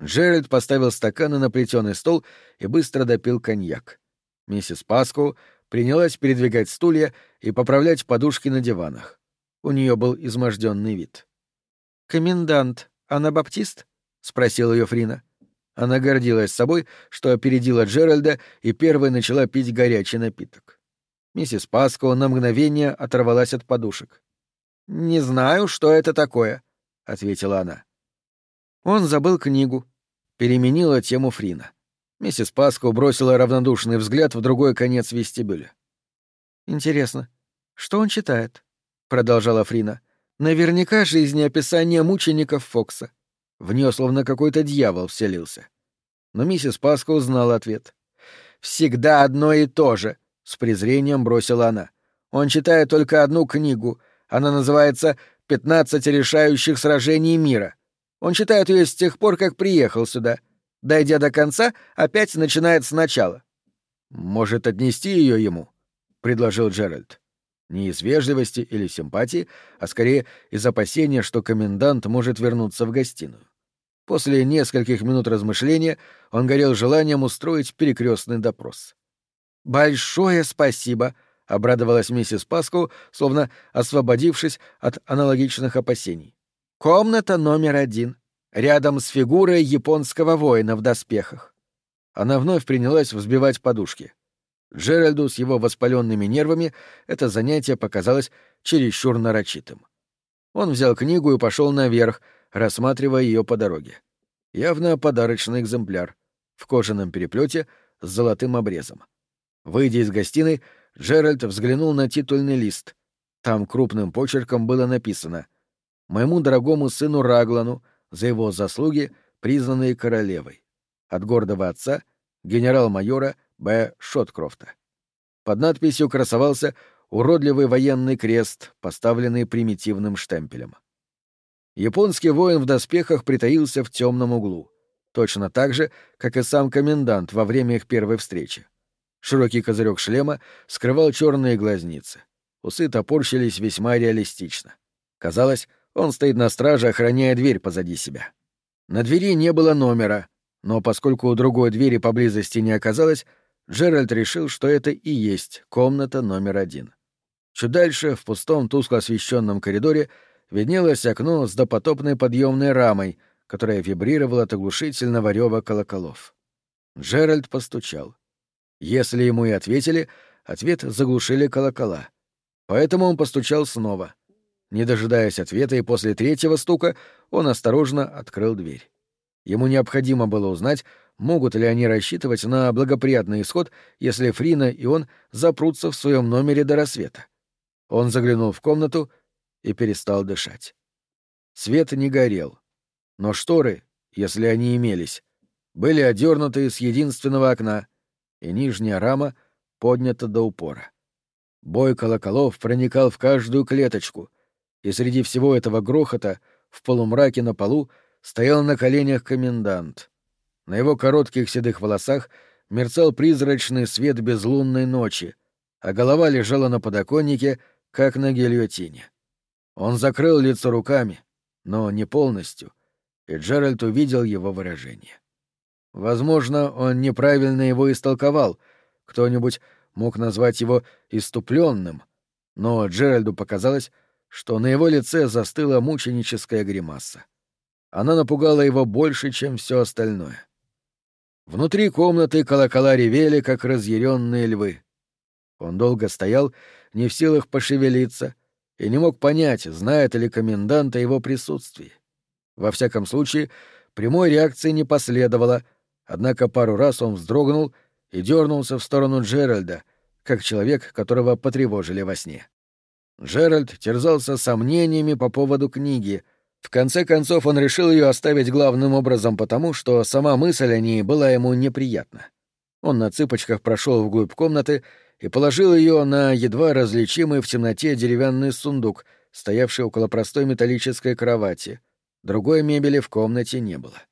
Джеральд поставил стаканы на плетеный стол и быстро допил коньяк. Миссис Паску принялась передвигать стулья и поправлять подушки на диванах. У нее был изможденный вид. «Комендант, анабаптист?» — спросил ее Фрина. Она гордилась собой, что опередила Джеральда и первой начала пить горячий напиток. Миссис Паско на мгновение оторвалась от подушек. «Не знаю, что это такое», — ответила она. Он забыл книгу. Переменила тему Фрина. Миссис Паско бросила равнодушный взгляд в другой конец вестибюля. «Интересно, что он читает?» — продолжала Фрина. «Наверняка жизнеописание мучеников Фокса. В нее словно какой-то дьявол вселился». Но миссис Паско узнала ответ. «Всегда одно и то же», — с презрением бросила она. «Он читает только одну книгу. Она называется «Пятнадцать решающих сражений мира». Он читает ее с тех пор, как приехал сюда. Дойдя до конца, опять начинает сначала. «Может, отнести ее ему?» — предложил Джеральд. Не из вежливости или симпатии, а скорее из опасения, что комендант может вернуться в гостиную. После нескольких минут размышления он горел желанием устроить перекрестный допрос. «Большое спасибо!» — обрадовалась миссис Паску, словно освободившись от аналогичных опасений. «Комната номер один рядом с фигурой японского воина в доспехах. Она вновь принялась взбивать подушки. Джеральду с его воспаленными нервами это занятие показалось чересчур нарочитым. Он взял книгу и пошел наверх, рассматривая ее по дороге. Явно подарочный экземпляр, в кожаном переплете с золотым обрезом. Выйдя из гостиной, Джеральд взглянул на титульный лист. Там крупным почерком было написано «Моему дорогому сыну Раглану, за его заслуги, признанные королевой. От гордого отца генерал-майора Б. Шоткрофта. Под надписью красовался уродливый военный крест, поставленный примитивным штемпелем. Японский воин в доспехах притаился в темном углу, точно так же, как и сам комендант во время их первой встречи. Широкий козырек шлема скрывал черные глазницы. Усы топорщились весьма реалистично. Казалось, он стоит на страже, охраняя дверь позади себя. На двери не было номера, но поскольку у другой двери поблизости не оказалось, Джеральд решил, что это и есть комната номер один. Чуть дальше, в пустом тускло освещенном коридоре, виднелось окно с допотопной подъемной рамой, которая вибрировала от оглушительного рева колоколов. Джеральд постучал. Если ему и ответили, ответ заглушили колокола. Поэтому он постучал снова — не дожидаясь ответа и после третьего стука, он осторожно открыл дверь. Ему необходимо было узнать, могут ли они рассчитывать на благоприятный исход, если Фрина и он запрутся в своем номере до рассвета. Он заглянул в комнату и перестал дышать. Свет не горел, но шторы, если они имелись, были одернуты с единственного окна, и нижняя рама поднята до упора. Бой колоколов проникал в каждую клеточку, и среди всего этого грохота в полумраке на полу стоял на коленях комендант. На его коротких седых волосах мерцал призрачный свет безлунной ночи, а голова лежала на подоконнике, как на гильотине. Он закрыл лицо руками, но не полностью, и Джеральд увидел его выражение. Возможно, он неправильно его истолковал, кто-нибудь мог назвать его иступленным, но Джеральду показалось, что на его лице застыла мученическая гримаса. Она напугала его больше, чем все остальное. Внутри комнаты колокола ревели, как разъяренные львы. Он долго стоял, не в силах пошевелиться, и не мог понять, знает ли комендант о его присутствии. Во всяком случае, прямой реакции не последовало, однако пару раз он вздрогнул и дернулся в сторону Джеральда, как человек, которого потревожили во сне. Джеральд терзался сомнениями по поводу книги. В конце концов он решил ее оставить главным образом потому, что сама мысль о ней была ему неприятна. Он на цыпочках прошел вглубь комнаты и положил ее на едва различимый в темноте деревянный сундук стоявшей около простой металлической кровати. Другой мебели в комнате не было.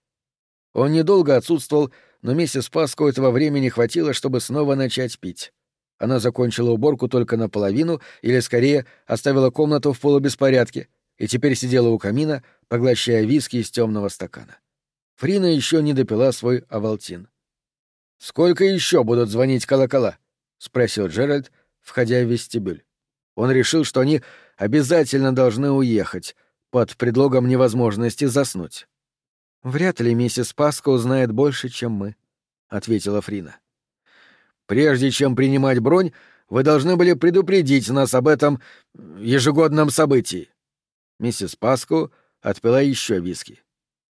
Он недолго отсутствовал, но миссис Паско этого времени хватило, чтобы снова начать пить. Она закончила уборку только наполовину, или, скорее, оставила комнату в полубеспорядке, и теперь сидела у камина, поглощая виски из темного стакана. Фрина еще не допила свой авалтин. «Сколько еще будут звонить колокола?» — спросил Джеральд, входя в вестибюль. Он решил, что они обязательно должны уехать, под предлогом невозможности заснуть.
«Вряд ли миссис Паско узнает больше, чем мы», — ответила Фрина.
«Прежде чем принимать бронь, вы должны были предупредить нас об этом ежегодном событии». Миссис Паско отпила еще виски.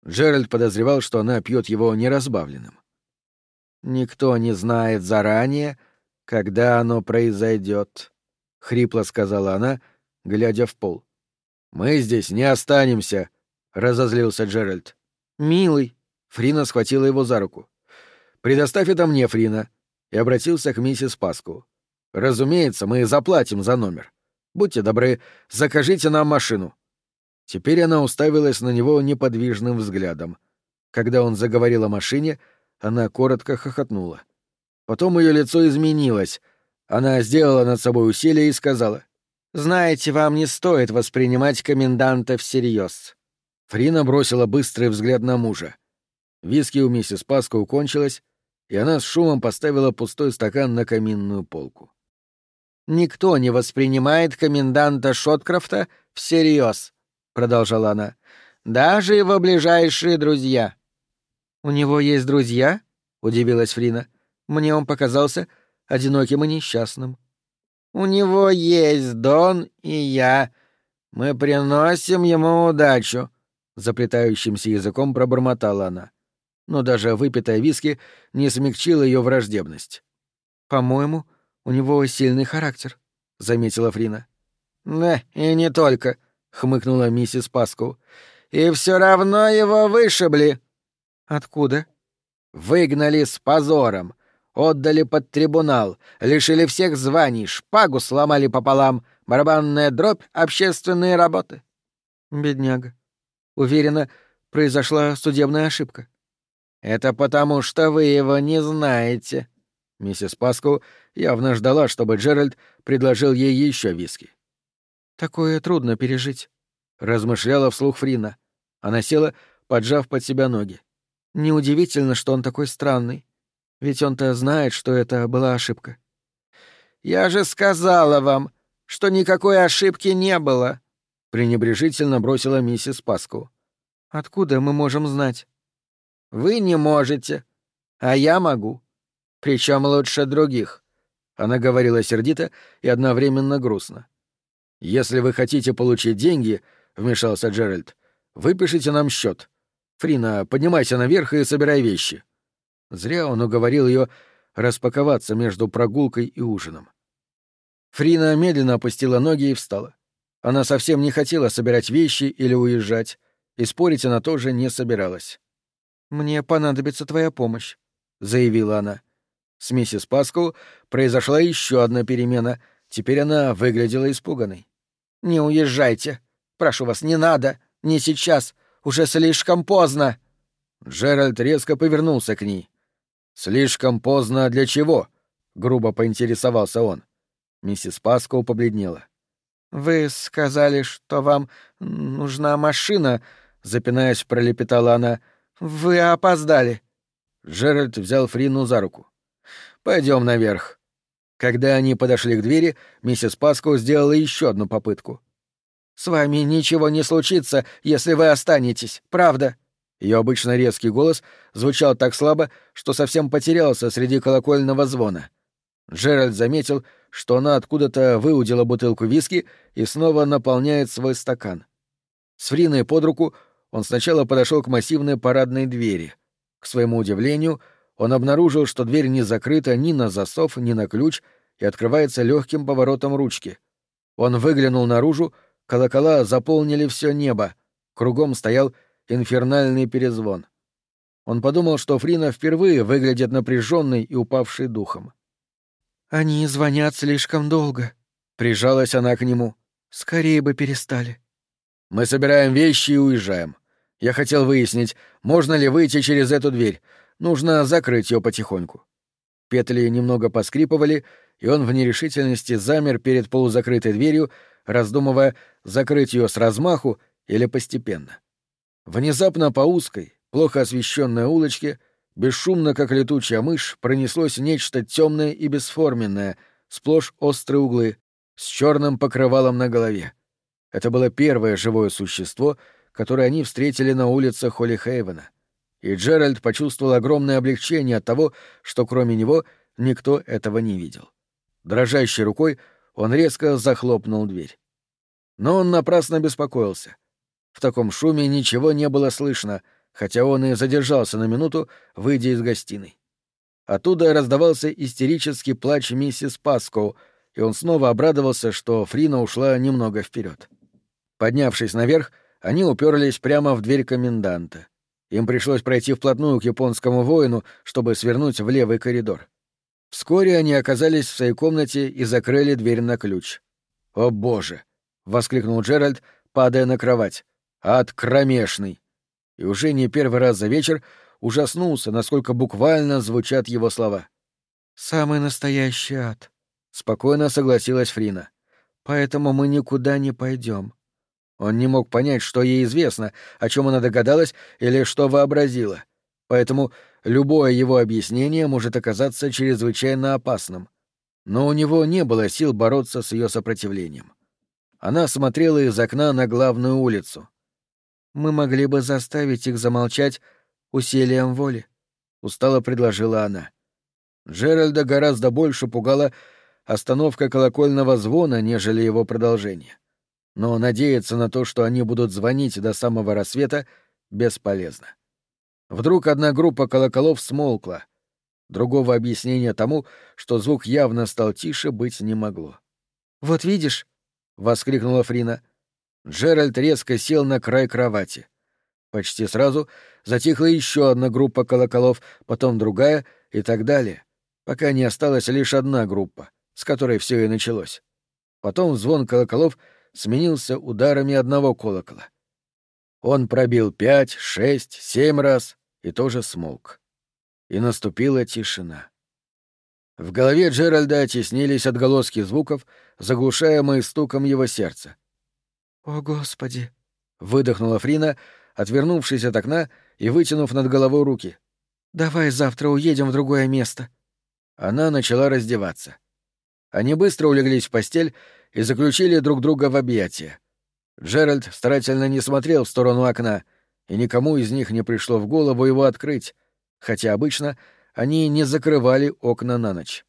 Джеральд подозревал, что она пьет его неразбавленным.
«Никто не знает заранее, когда оно произойдет», — хрипло сказала она, глядя в пол.
«Мы здесь не останемся», — разозлился Джеральд.
«Милый», —
Фрина схватила его за руку. «Предоставь это мне, Фрина», — и обратился к миссис Паску. «Разумеется, мы заплатим за номер. Будьте добры, закажите нам машину». Теперь она уставилась на него неподвижным взглядом. Когда он заговорил о машине, она коротко хохотнула. Потом ее лицо изменилось. Она сделала над собой усилие и сказала.
«Знаете, вам не стоит воспринимать коменданта всерьез».
Фрина бросила быстрый взгляд на мужа. Виски у миссис Паско укончилась, и она с шумом поставила пустой стакан на каминную полку.
«Никто не воспринимает коменданта Шоткрофта всерьез», — продолжала она. «Даже его ближайшие друзья». «У него есть друзья?» — удивилась Фрина. «Мне он показался одиноким и несчастным». «У него есть Дон и я. Мы приносим ему удачу», — заплетающимся языком пробормотала она. Но даже выпитая виски не смягчила ее враждебность. «По-моему, у него сильный характер», — заметила Фрина.
«Да, и не только», — хмыкнула миссис Паску. «И все равно его вышибли».
«Откуда?»
«Выгнали с позором. Отдали под трибунал, лишили всех званий, шпагу сломали пополам, барабанная дробь, общественные работы».
«Бедняга. Уверена, произошла судебная ошибка».
«Это потому, что вы его не знаете». Миссис Паску явно ждала, чтобы Джеральд предложил ей еще виски.
Такое трудно пережить,
размышляла вслух Фрина. Она села, поджав под себя ноги.
Неудивительно, что он такой странный. Ведь он-то знает, что это была ошибка.
Я же сказала вам, что никакой ошибки не было, пренебрежительно бросила миссис Паску.
Откуда мы можем знать?
Вы не можете, а я могу. Причем лучше других. Она говорила сердито и одновременно грустно. «Если вы хотите получить деньги», — вмешался Джеральд, — «выпишите нам счет. Фрина, поднимайся наверх и собирай вещи». Зря он уговорил ее распаковаться между прогулкой и ужином. Фрина медленно опустила ноги и встала. Она совсем не хотела собирать вещи или уезжать, и спорить она тоже не собиралась.
«Мне понадобится твоя помощь», — заявила она.
С миссис Паску произошла еще одна перемена. Теперь она выглядела испуганной. «Не уезжайте. Прошу вас, не надо. Не сейчас. Уже слишком поздно». Джеральд резко повернулся к ней. «Слишком поздно для чего?» — грубо поинтересовался он. Миссис Паскоу побледнела.
«Вы сказали, что вам нужна машина», — запинаясь, пролепетала она. «Вы опоздали».
Джеральд взял Фрину за руку. «Пойдем наверх. Когда они подошли к двери, миссис Паско сделала еще одну попытку. «С вами ничего не случится, если вы останетесь, правда?» Ее обычно резкий голос звучал так слабо, что совсем потерялся среди колокольного звона. Джеральд заметил, что она откуда-то выудила бутылку виски и снова наполняет свой стакан. С Фриной под руку он сначала подошел к массивной парадной двери. К своему удивлению, он обнаружил, что дверь не закрыта ни на засов, ни на ключ и открывается легким поворотом ручки. Он выглянул наружу, колокола заполнили все небо, кругом стоял инфернальный перезвон. Он подумал, что Фрина впервые выглядит напряженной и упавшей духом.
«Они звонят слишком долго», —
прижалась она к нему.
Скорее бы перестали.
Мы собираем вещи и уезжаем. Я хотел выяснить, можно ли выйти через эту дверь. Нужно закрыть ее потихоньку. Петли немного поскрипывали, и он в нерешительности замер перед полузакрытой дверью, раздумывая, закрыть ее с размаху или постепенно. Внезапно по узкой, плохо освещенной улочке, бесшумно, как летучая мышь, пронеслось нечто темное и бесформенное, сплошь острые углы, с черным покрывалом на голове. Это было первое живое существо, которое они встретили на улице Холли Хейвена. И Джеральд почувствовал огромное облегчение от того, что кроме него никто этого не видел. Дрожащей рукой он резко захлопнул дверь. Но он напрасно беспокоился. В таком шуме ничего не было слышно, хотя он и задержался на минуту, выйдя из гостиной. Оттуда раздавался истерический плач миссис Паскоу, и он снова обрадовался, что Фрина ушла немного вперед. Поднявшись наверх, они уперлись прямо в дверь коменданта. Им пришлось пройти вплотную к японскому воину, чтобы свернуть в левый коридор. Вскоре они оказались в своей комнате и закрыли дверь на ключ. «О боже!» — воскликнул Джеральд, падая на кровать. «Ад кромешный!» И уже не первый раз за вечер ужаснулся, насколько буквально звучат его слова.
«Самый настоящий ад», —
спокойно согласилась Фрина.
«Поэтому мы никуда не пойдем.
Он не мог понять, что ей известно, о чем она догадалась или что вообразила. Поэтому любое его объяснение может оказаться чрезвычайно опасным. Но у него не было сил бороться с ее сопротивлением. Она смотрела из окна на главную улицу.
«Мы могли бы заставить их замолчать усилием воли», — устало предложила она.
Джеральда гораздо больше пугала остановка колокольного звона, нежели его продолжение. Но надеяться на то, что они будут звонить до самого рассвета, бесполезно. Вдруг одна группа колоколов смолкла. Другого объяснения тому, что звук явно стал тише, быть не могло.
«Вот видишь!» — воскликнула Фрина.
Джеральд резко сел на край кровати. Почти сразу затихла еще одна группа колоколов, потом другая и так далее, пока не осталась лишь одна группа, с которой все и началось. Потом звон колоколов сменился ударами одного колокола. Он пробил пять, шесть, семь раз и тоже смолк. И наступила тишина. В голове Джеральда теснились отголоски звуков, заглушаемые стуком его сердца.
«О, Господи!»
— выдохнула Фрина, отвернувшись от окна и вытянув над головой руки.
«Давай завтра уедем в другое место».
Она начала раздеваться. Они быстро улеглись в постель и заключили друг друга в объятия. Джеральд старательно не смотрел в сторону окна, и никому из них не пришло в голову его открыть, хотя обычно они не закрывали окна на ночь.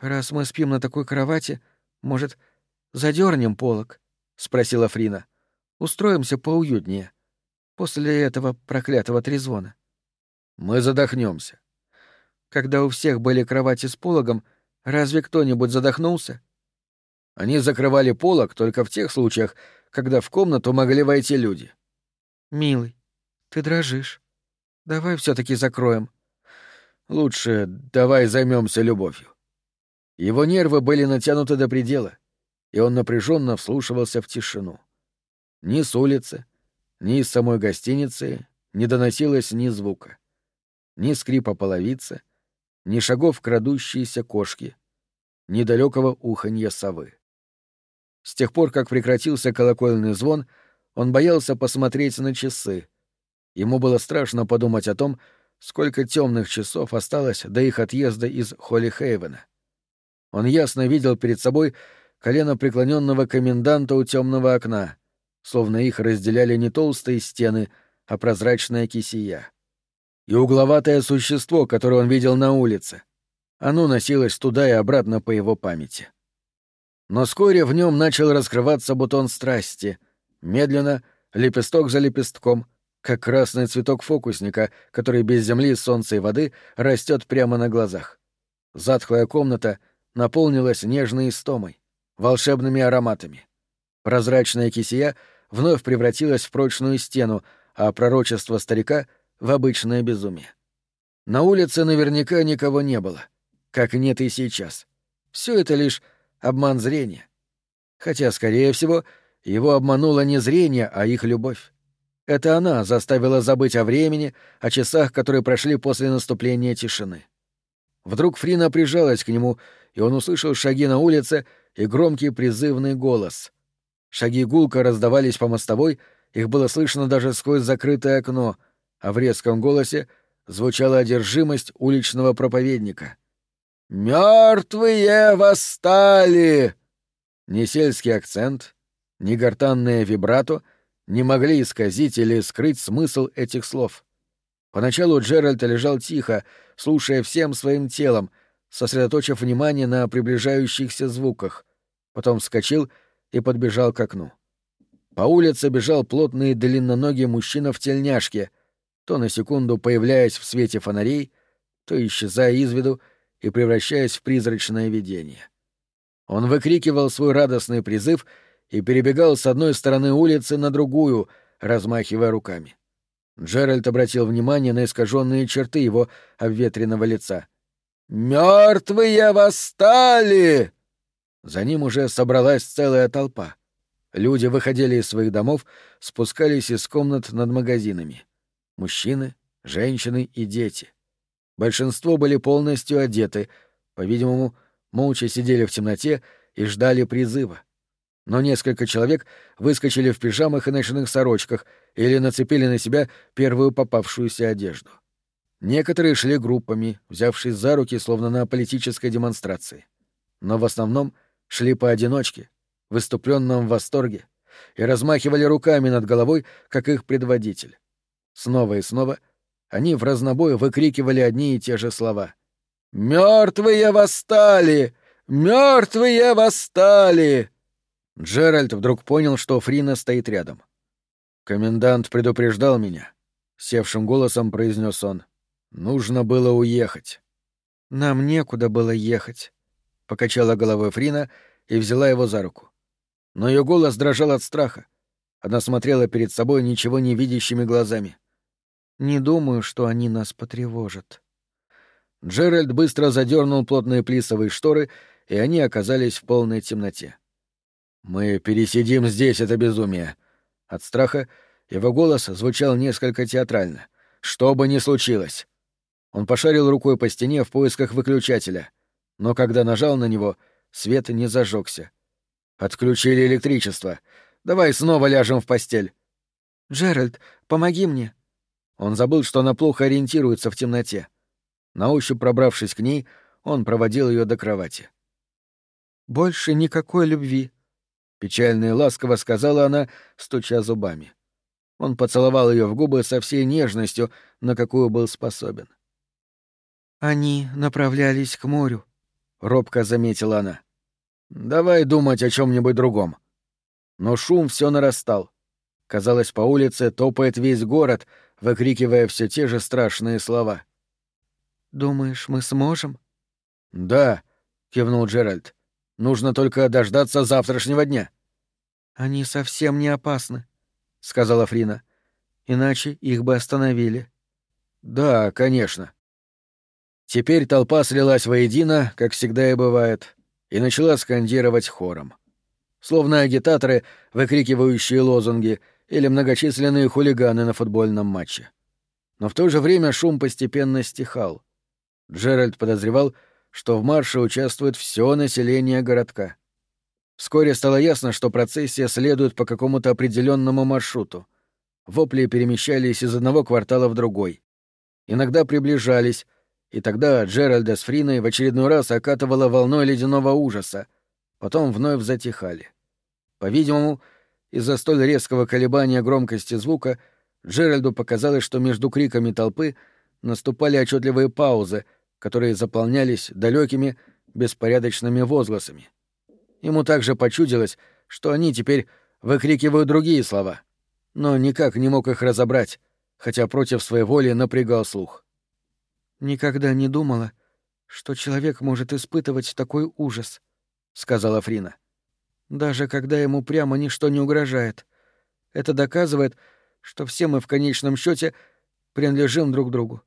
«Раз мы спим на такой кровати, может, задернем полок?» — спросила Фрина. «Устроимся поуютнее. После этого проклятого трезвона».
«Мы задохнемся».
«Когда у всех были кровати с пологом, разве кто-нибудь задохнулся?»
Они закрывали полок только в тех случаях, когда в комнату могли войти люди.
«Милый, ты дрожишь. Давай все таки закроем».
«Лучше давай займемся любовью». Его нервы были натянуты до предела, и он напряженно вслушивался в тишину. Ни с улицы, ни из самой гостиницы не доносилось ни звука. Ни скрипа половицы, ни шагов крадущейся кошки, ни далекого уханья совы. С тех пор, как прекратился колокольный звон, он боялся посмотреть на часы. Ему было страшно подумать о том, сколько темных часов осталось до их отъезда из Холли-Хейвена. Он ясно видел перед собой колено преклоненного коменданта у темного окна, словно их разделяли не толстые стены, а прозрачная кисия. И угловатое существо, которое он видел на улице. Оно носилось туда и обратно по его памяти. Но вскоре в нем начал раскрываться бутон страсти, медленно, лепесток за лепестком, как красный цветок фокусника, который без земли, солнца и воды растет прямо на глазах. Затхлая комната наполнилась нежной истомой, волшебными ароматами. Прозрачная кисия вновь превратилась в прочную стену, а пророчество старика — в обычное безумие. На улице наверняка никого не было, как нет и сейчас. Все это лишь обман зрения.
Хотя, скорее всего, его обмануло не зрение, а их любовь. Это она заставила забыть о времени, о часах, которые прошли после наступления тишины. Вдруг Фрина прижалась к нему, и он услышал шаги на улице и громкий призывный голос. Шаги гулко раздавались по мостовой, их было слышно даже сквозь закрытое окно, а в резком голосе звучала одержимость уличного проповедника. «Мертвые восстали!» Ни сельский акцент, ни гортанное вибрато не могли исказить или скрыть смысл этих слов. Поначалу Джеральд лежал тихо, слушая всем своим телом, сосредоточив внимание на приближающихся звуках. Потом вскочил и подбежал к окну. По улице бежал плотный длинноногий мужчина в тельняшке, то на секунду появляясь в свете фонарей, то исчезая из виду и превращаясь в призрачное видение. Он выкрикивал свой радостный призыв и перебегал с одной стороны улицы на другую, размахивая руками. Джеральд обратил внимание на искаженные черты его обветренного лица. «Мертвые восстали!» За ним уже собралась целая толпа. Люди выходили из своих домов, спускались из комнат над магазинами. Мужчины, женщины и дети. Большинство были полностью одеты, по-видимому, молча сидели в темноте и ждали призыва. Но несколько человек выскочили в пижамах и ночных сорочках или нацепили на себя первую попавшуюся одежду. Некоторые шли группами, взявшись за руки, словно на политической демонстрации. Но в основном шли поодиночке, в выступленном восторге, и размахивали руками над головой, как их предводитель. Снова и снова они в разнобой выкрикивали одни и те же слова. «Мертвые восстали! Мертвые восстали!» Джеральд вдруг понял, что Фрина стоит рядом. «Комендант предупреждал меня», — севшим голосом произнес он. «Нужно было уехать».
«Нам некуда было ехать», — покачала головой Фрина и взяла его за руку. Но ее голос дрожал от страха. Она смотрела перед собой ничего не видящими глазами. «Не думаю, что они нас потревожат».
Джеральд быстро задернул плотные плисовые шторы, и они оказались в полной темноте. «Мы пересидим здесь это безумие». От страха его голос звучал несколько театрально. «Что бы ни случилось». Он пошарил рукой по стене в поисках выключателя, но когда нажал на него, свет не зажегся. «Отключили электричество. Давай снова ляжем в постель».
«Джеральд, помоги мне».
Он забыл, что она плохо ориентируется в темноте. На ощупь пробравшись к ней, он проводил ее до кровати.
«Больше никакой любви», — печально и ласково сказала она, стуча зубами. Он поцеловал ее в губы со всей нежностью, на какую был способен. «Они направлялись к морю», — робко заметила она.
«Давай думать о чем нибудь другом». Но шум все нарастал. Казалось, по улице топает весь город, выкрикивая все те же страшные слова.
«Думаешь, мы сможем?»
«Да», — кивнул Джеральд. «Нужно только дождаться завтрашнего дня».
«Они совсем не опасны», — сказала Фрина. «Иначе их бы остановили».
«Да, конечно». Теперь толпа слилась воедино, как всегда и бывает, и начала скандировать хором. Словно агитаторы, выкрикивающие лозунги, или многочисленные хулиганы на футбольном матче. Но в то же время шум постепенно стихал. Джеральд подозревал, что в марше участвует все население городка. Вскоре стало ясно, что процессия следует по какому-то определенному маршруту. Вопли перемещались из одного квартала в другой. Иногда приближались, и тогда Джеральда с Фриной в очередной раз окатывала волной ледяного ужаса, потом вновь затихали. По-видимому, из-за столь резкого колебания громкости звука Джеральду показалось, что между криками толпы наступали отчетливые паузы, которые заполнялись далекими, беспорядочными возгласами. Ему также почудилось, что они теперь выкрикивают другие слова, но никак не мог их разобрать, хотя против своей воли напрягал слух.
«Никогда не думала, что человек может испытывать такой ужас», — сказала Фрина. «Даже когда ему прямо ничто не угрожает. Это доказывает, что все мы в конечном счете принадлежим друг другу.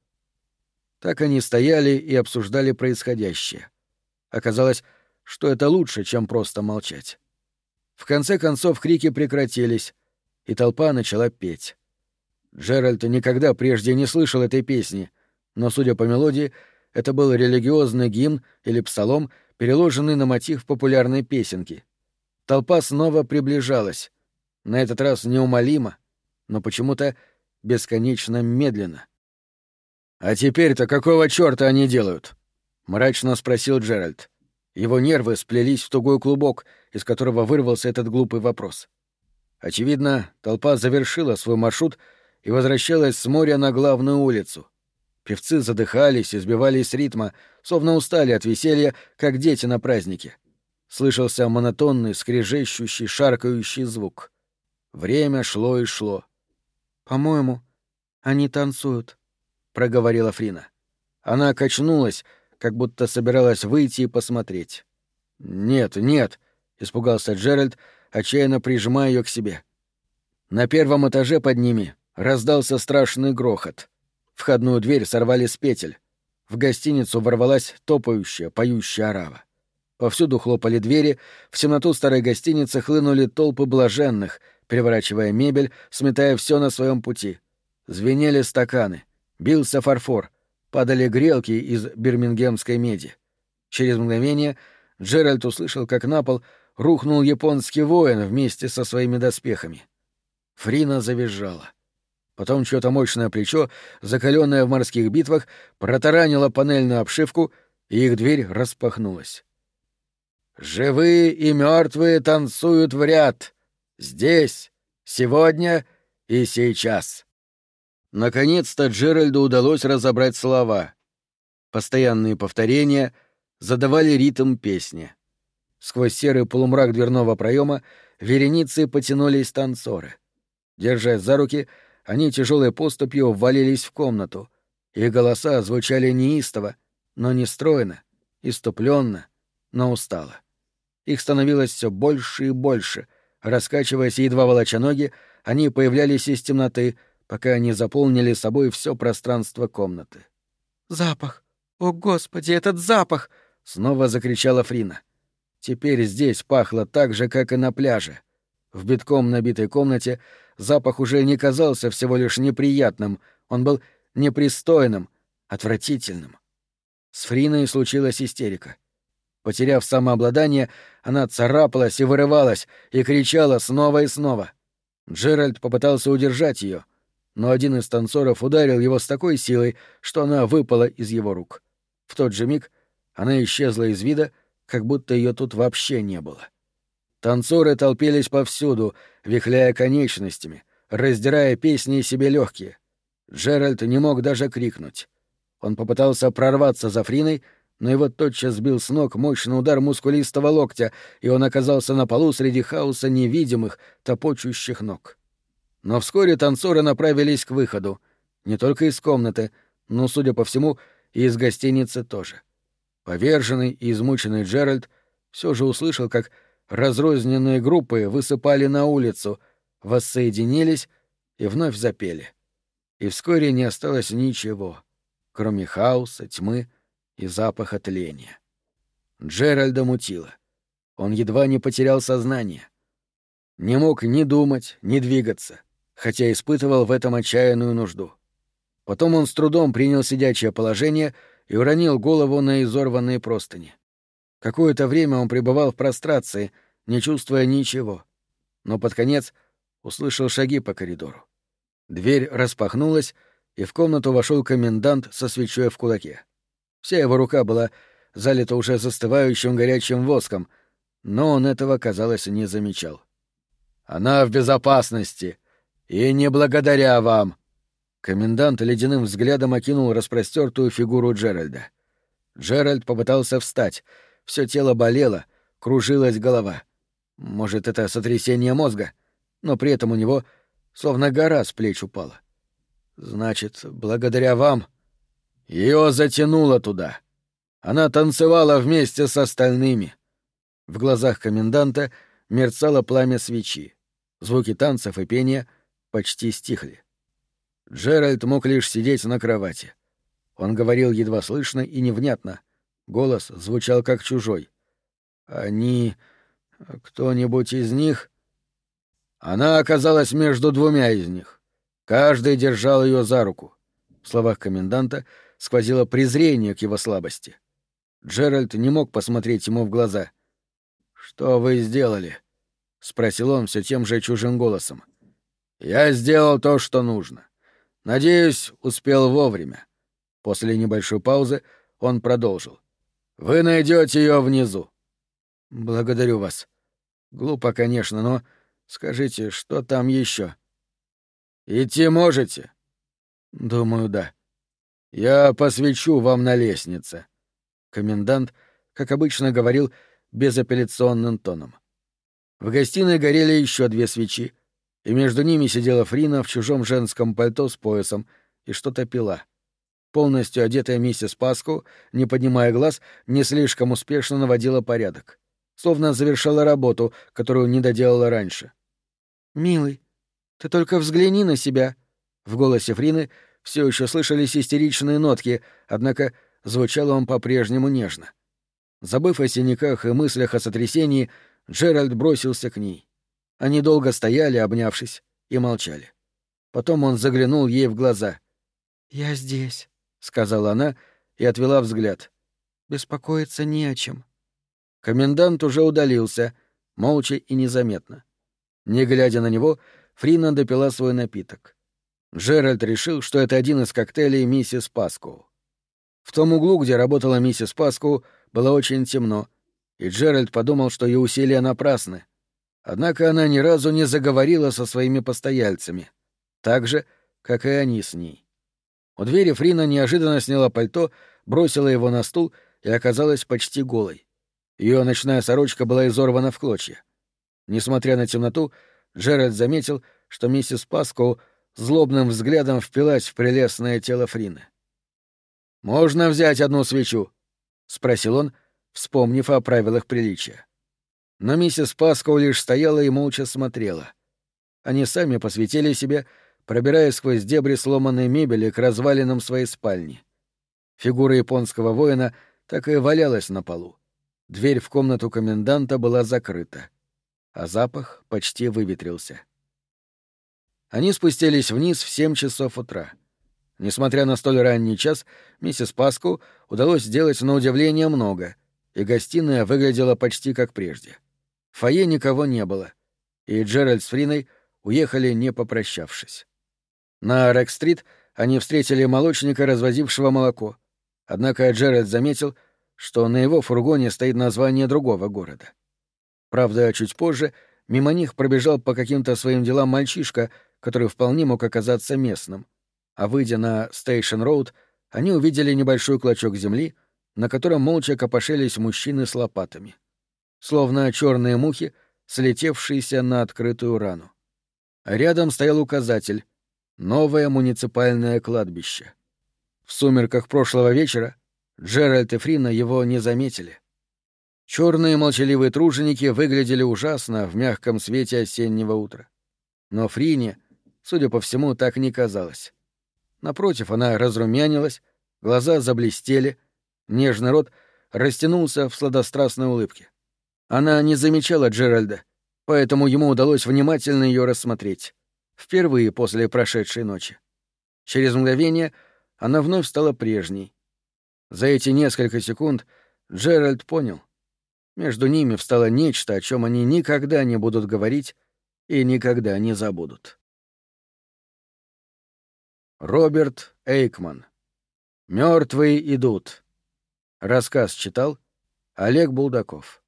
Так они стояли и обсуждали происходящее. Оказалось, что это лучше, чем просто молчать. В конце концов крики прекратились, и толпа начала петь. Джеральд никогда прежде не слышал этой песни, но, судя по мелодии, это был религиозный гимн или псалом, переложенный на мотив популярной песенки. Толпа снова приближалась, на этот раз неумолимо, но почему-то бесконечно медленно. «А теперь-то какого чёрта они делают?» — мрачно спросил Джеральд. Его нервы сплелись в тугой клубок, из которого вырвался этот глупый вопрос. Очевидно, толпа завершила свой маршрут и возвращалась с моря на главную улицу. Певцы задыхались и сбивались с ритма, словно устали от веселья, как дети на празднике. Слышался монотонный, скрежещущий, шаркающий звук. Время шло и шло.
«По-моему, они танцуют», — проговорила Фрина.
Она качнулась, как будто собиралась выйти и посмотреть. «Нет, нет», — испугался Джеральд, отчаянно прижимая ее к себе. На первом этаже под ними раздался страшный грохот. Входную дверь сорвали с петель. В гостиницу ворвалась топающая, поющая арава. Повсюду хлопали двери, в темноту старой гостиницы хлынули толпы блаженных, переворачивая мебель, сметая все на своем пути. Звенели стаканы, бился фарфор, падали грелки из бирмингемской меди. Через мгновение Джеральд услышал, как на пол рухнул японский воин вместе со своими доспехами. Фрина завизжала. Потом чьё-то мощное плечо, закаленное в морских битвах, протаранило панельную обшивку, и их дверь распахнулась. «Живые и мертвые танцуют в ряд. Здесь, сегодня и сейчас». Наконец-то Джеральду удалось разобрать слова. Постоянные повторения задавали ритм песни. Сквозь серый полумрак дверного проема вереницы потянулись танцоры. Держась за руки, они тяжелой поступью ввалились в комнату. Их голоса звучали неистово, но не стройно, иступленно, но устало. Их становилось все больше и больше. Раскачиваясь и едва волоча ноги, они появлялись из темноты, пока они заполнили собой все пространство комнаты.
«Запах! О, Господи, этот запах!» — снова закричала Фрина.
Теперь здесь пахло так же, как и на пляже. В битком набитой комнате запах уже не казался всего лишь неприятным, он был непристойным, отвратительным. С Фриной случилась истерика. Потеряв самообладание, она царапалась и вырывалась, и кричала снова и снова. Джеральд попытался удержать ее, но один из танцоров ударил его с такой силой, что она выпала из его рук. В тот же миг она исчезла из вида, как будто ее тут вообще не было. Танцоры толпились повсюду, вихляя конечностями, раздирая песни себе легкие. Джеральд не мог даже крикнуть. Он попытался прорваться за Фриной, но его тотчас сбил с ног мощный удар мускулистого локтя, и он оказался на полу среди хаоса невидимых, топочущих ног. Но вскоре танцоры направились к выходу, не только из комнаты, но, судя по всему, и из гостиницы тоже. Поверженный и измученный Джеральд все же услышал, как разрозненные группы высыпали на улицу, воссоединились и вновь запели. И вскоре не осталось ничего, кроме хаоса, тьмы и запаха тления. Джеральда мутило. Он едва не потерял сознание. Не мог ни думать, ни двигаться, хотя испытывал в этом отчаянную нужду. Потом он с трудом принял сидячее положение — и уронил голову на изорванные простыни. Какое-то время он пребывал в прострации, не чувствуя ничего. Но под конец услышал шаги по коридору. Дверь распахнулась, и в комнату вошел комендант со свечой в кулаке. Вся его рука была залита уже застывающим горячим воском, но он этого, казалось, не замечал. «Она в безопасности, и не благодаря вам», Комендант ледяным взглядом окинул распростертую фигуру Джеральда. Джеральд попытался встать. Все тело болело, кружилась голова. Может, это сотрясение мозга, но при этом у него словно гора с плеч упала. Значит, благодаря вам ее затянуло туда. Она танцевала вместе с остальными. В глазах коменданта мерцало пламя свечи. Звуки танцев и пения почти стихли. Джеральд мог лишь сидеть на кровати. Он говорил едва слышно и невнятно. Голос звучал как чужой. «Они...
Кто-нибудь из них? Она оказалась между двумя из них. Каждый держал ее за руку. В словах коменданта сквозило презрение к его слабости. Джеральд не мог посмотреть ему в глаза. «Что вы сделали?» — спросил он все тем же чужим голосом. «Я сделал то, что нужно. Надеюсь, успел вовремя». После небольшой паузы он продолжил. «Вы найдете ее внизу». «Благодарю вас. Глупо, конечно, но скажите, что там еще? «Идти можете?» «Думаю, да». «Я посвечу вам на лестнице». Комендант, как обычно, говорил безапелляционным тоном. В гостиной горели еще две свечи, и между ними сидела Фрина в чужом женском пальто с поясом и что-то пила. Полностью одетая миссис Паску, не поднимая глаз, не слишком успешно наводила порядок. Словно завершала работу, которую не доделала раньше. «Милый, ты только взгляни на себя!» В голосе Фрины все еще слышались истеричные нотки, однако звучал он по-прежнему нежно. Забыв о синяках и мыслях о сотрясении, Джеральд бросился к ней. Они долго стояли, обнявшись, и молчали. Потом он заглянул ей в глаза. «Я здесь», — сказала она и отвела взгляд. «Беспокоиться не о чем». Комендант уже удалился, молча и незаметно. Не глядя на него, Фрина допила свой напиток. Джеральд решил, что это один из коктейлей миссис Паску. В том углу, где работала миссис Паску, было очень темно, и Джеральд подумал, что ее усилия напрасны. Однако она ни разу не заговорила со своими постояльцами, так же, как и они с ней. У двери Фрина неожиданно сняла пальто, бросила его на стул и оказалась почти голой. Ее ночная сорочка была изорвана в клочья. Несмотря на темноту, Джеральд заметил, что миссис Паско злобным взглядом впилась в прелестное тело Фрины. «Можно взять одну свечу?» — спросил он, вспомнив о правилах приличия. Но миссис Паско лишь стояла и молча смотрела. Они сами посветили себе, пробираясь сквозь дебри сломанной мебели к развалинам своей спальни. Фигура японского воина так и валялась на полу. Дверь в комнату коменданта была закрыта а запах почти выветрился. Они спустились вниз в семь часов утра. Несмотря на столь ранний час, миссис Паску удалось сделать на удивление много, и гостиная выглядела почти как прежде. В фойе никого не было, и Джеральд с Фриной уехали, не попрощавшись. На Рек-стрит они встретили молочника, развозившего молоко. Однако Джеральд заметил, что на его фургоне стоит название другого города — Правда, чуть позже мимо них пробежал по каким-то своим делам мальчишка, который вполне мог оказаться местным. А выйдя на Стейшн-Роуд, они увидели небольшой клочок земли, на котором молча копошились мужчины с лопатами. Словно черные мухи, слетевшиеся на открытую рану. Рядом стоял указатель «Новое муниципальное кладбище». В сумерках прошлого вечера Джеральд и Фрина его не заметили. Черные молчаливые труженики выглядели ужасно в мягком свете осеннего утра. Но Фрине, судя по всему, так не казалось. Напротив, она разрумянилась, глаза заблестели, нежный рот растянулся в сладострастной улыбке. Она не замечала Джеральда, поэтому ему удалось внимательно ее рассмотреть. Впервые после прошедшей ночи. Через мгновение она вновь стала прежней. За эти несколько секунд Джеральд понял — между ними встало нечто, о чем они никогда не будут говорить и никогда не забудут. Роберт Эйкман. Мертвые идут. Рассказ читал Олег Булдаков.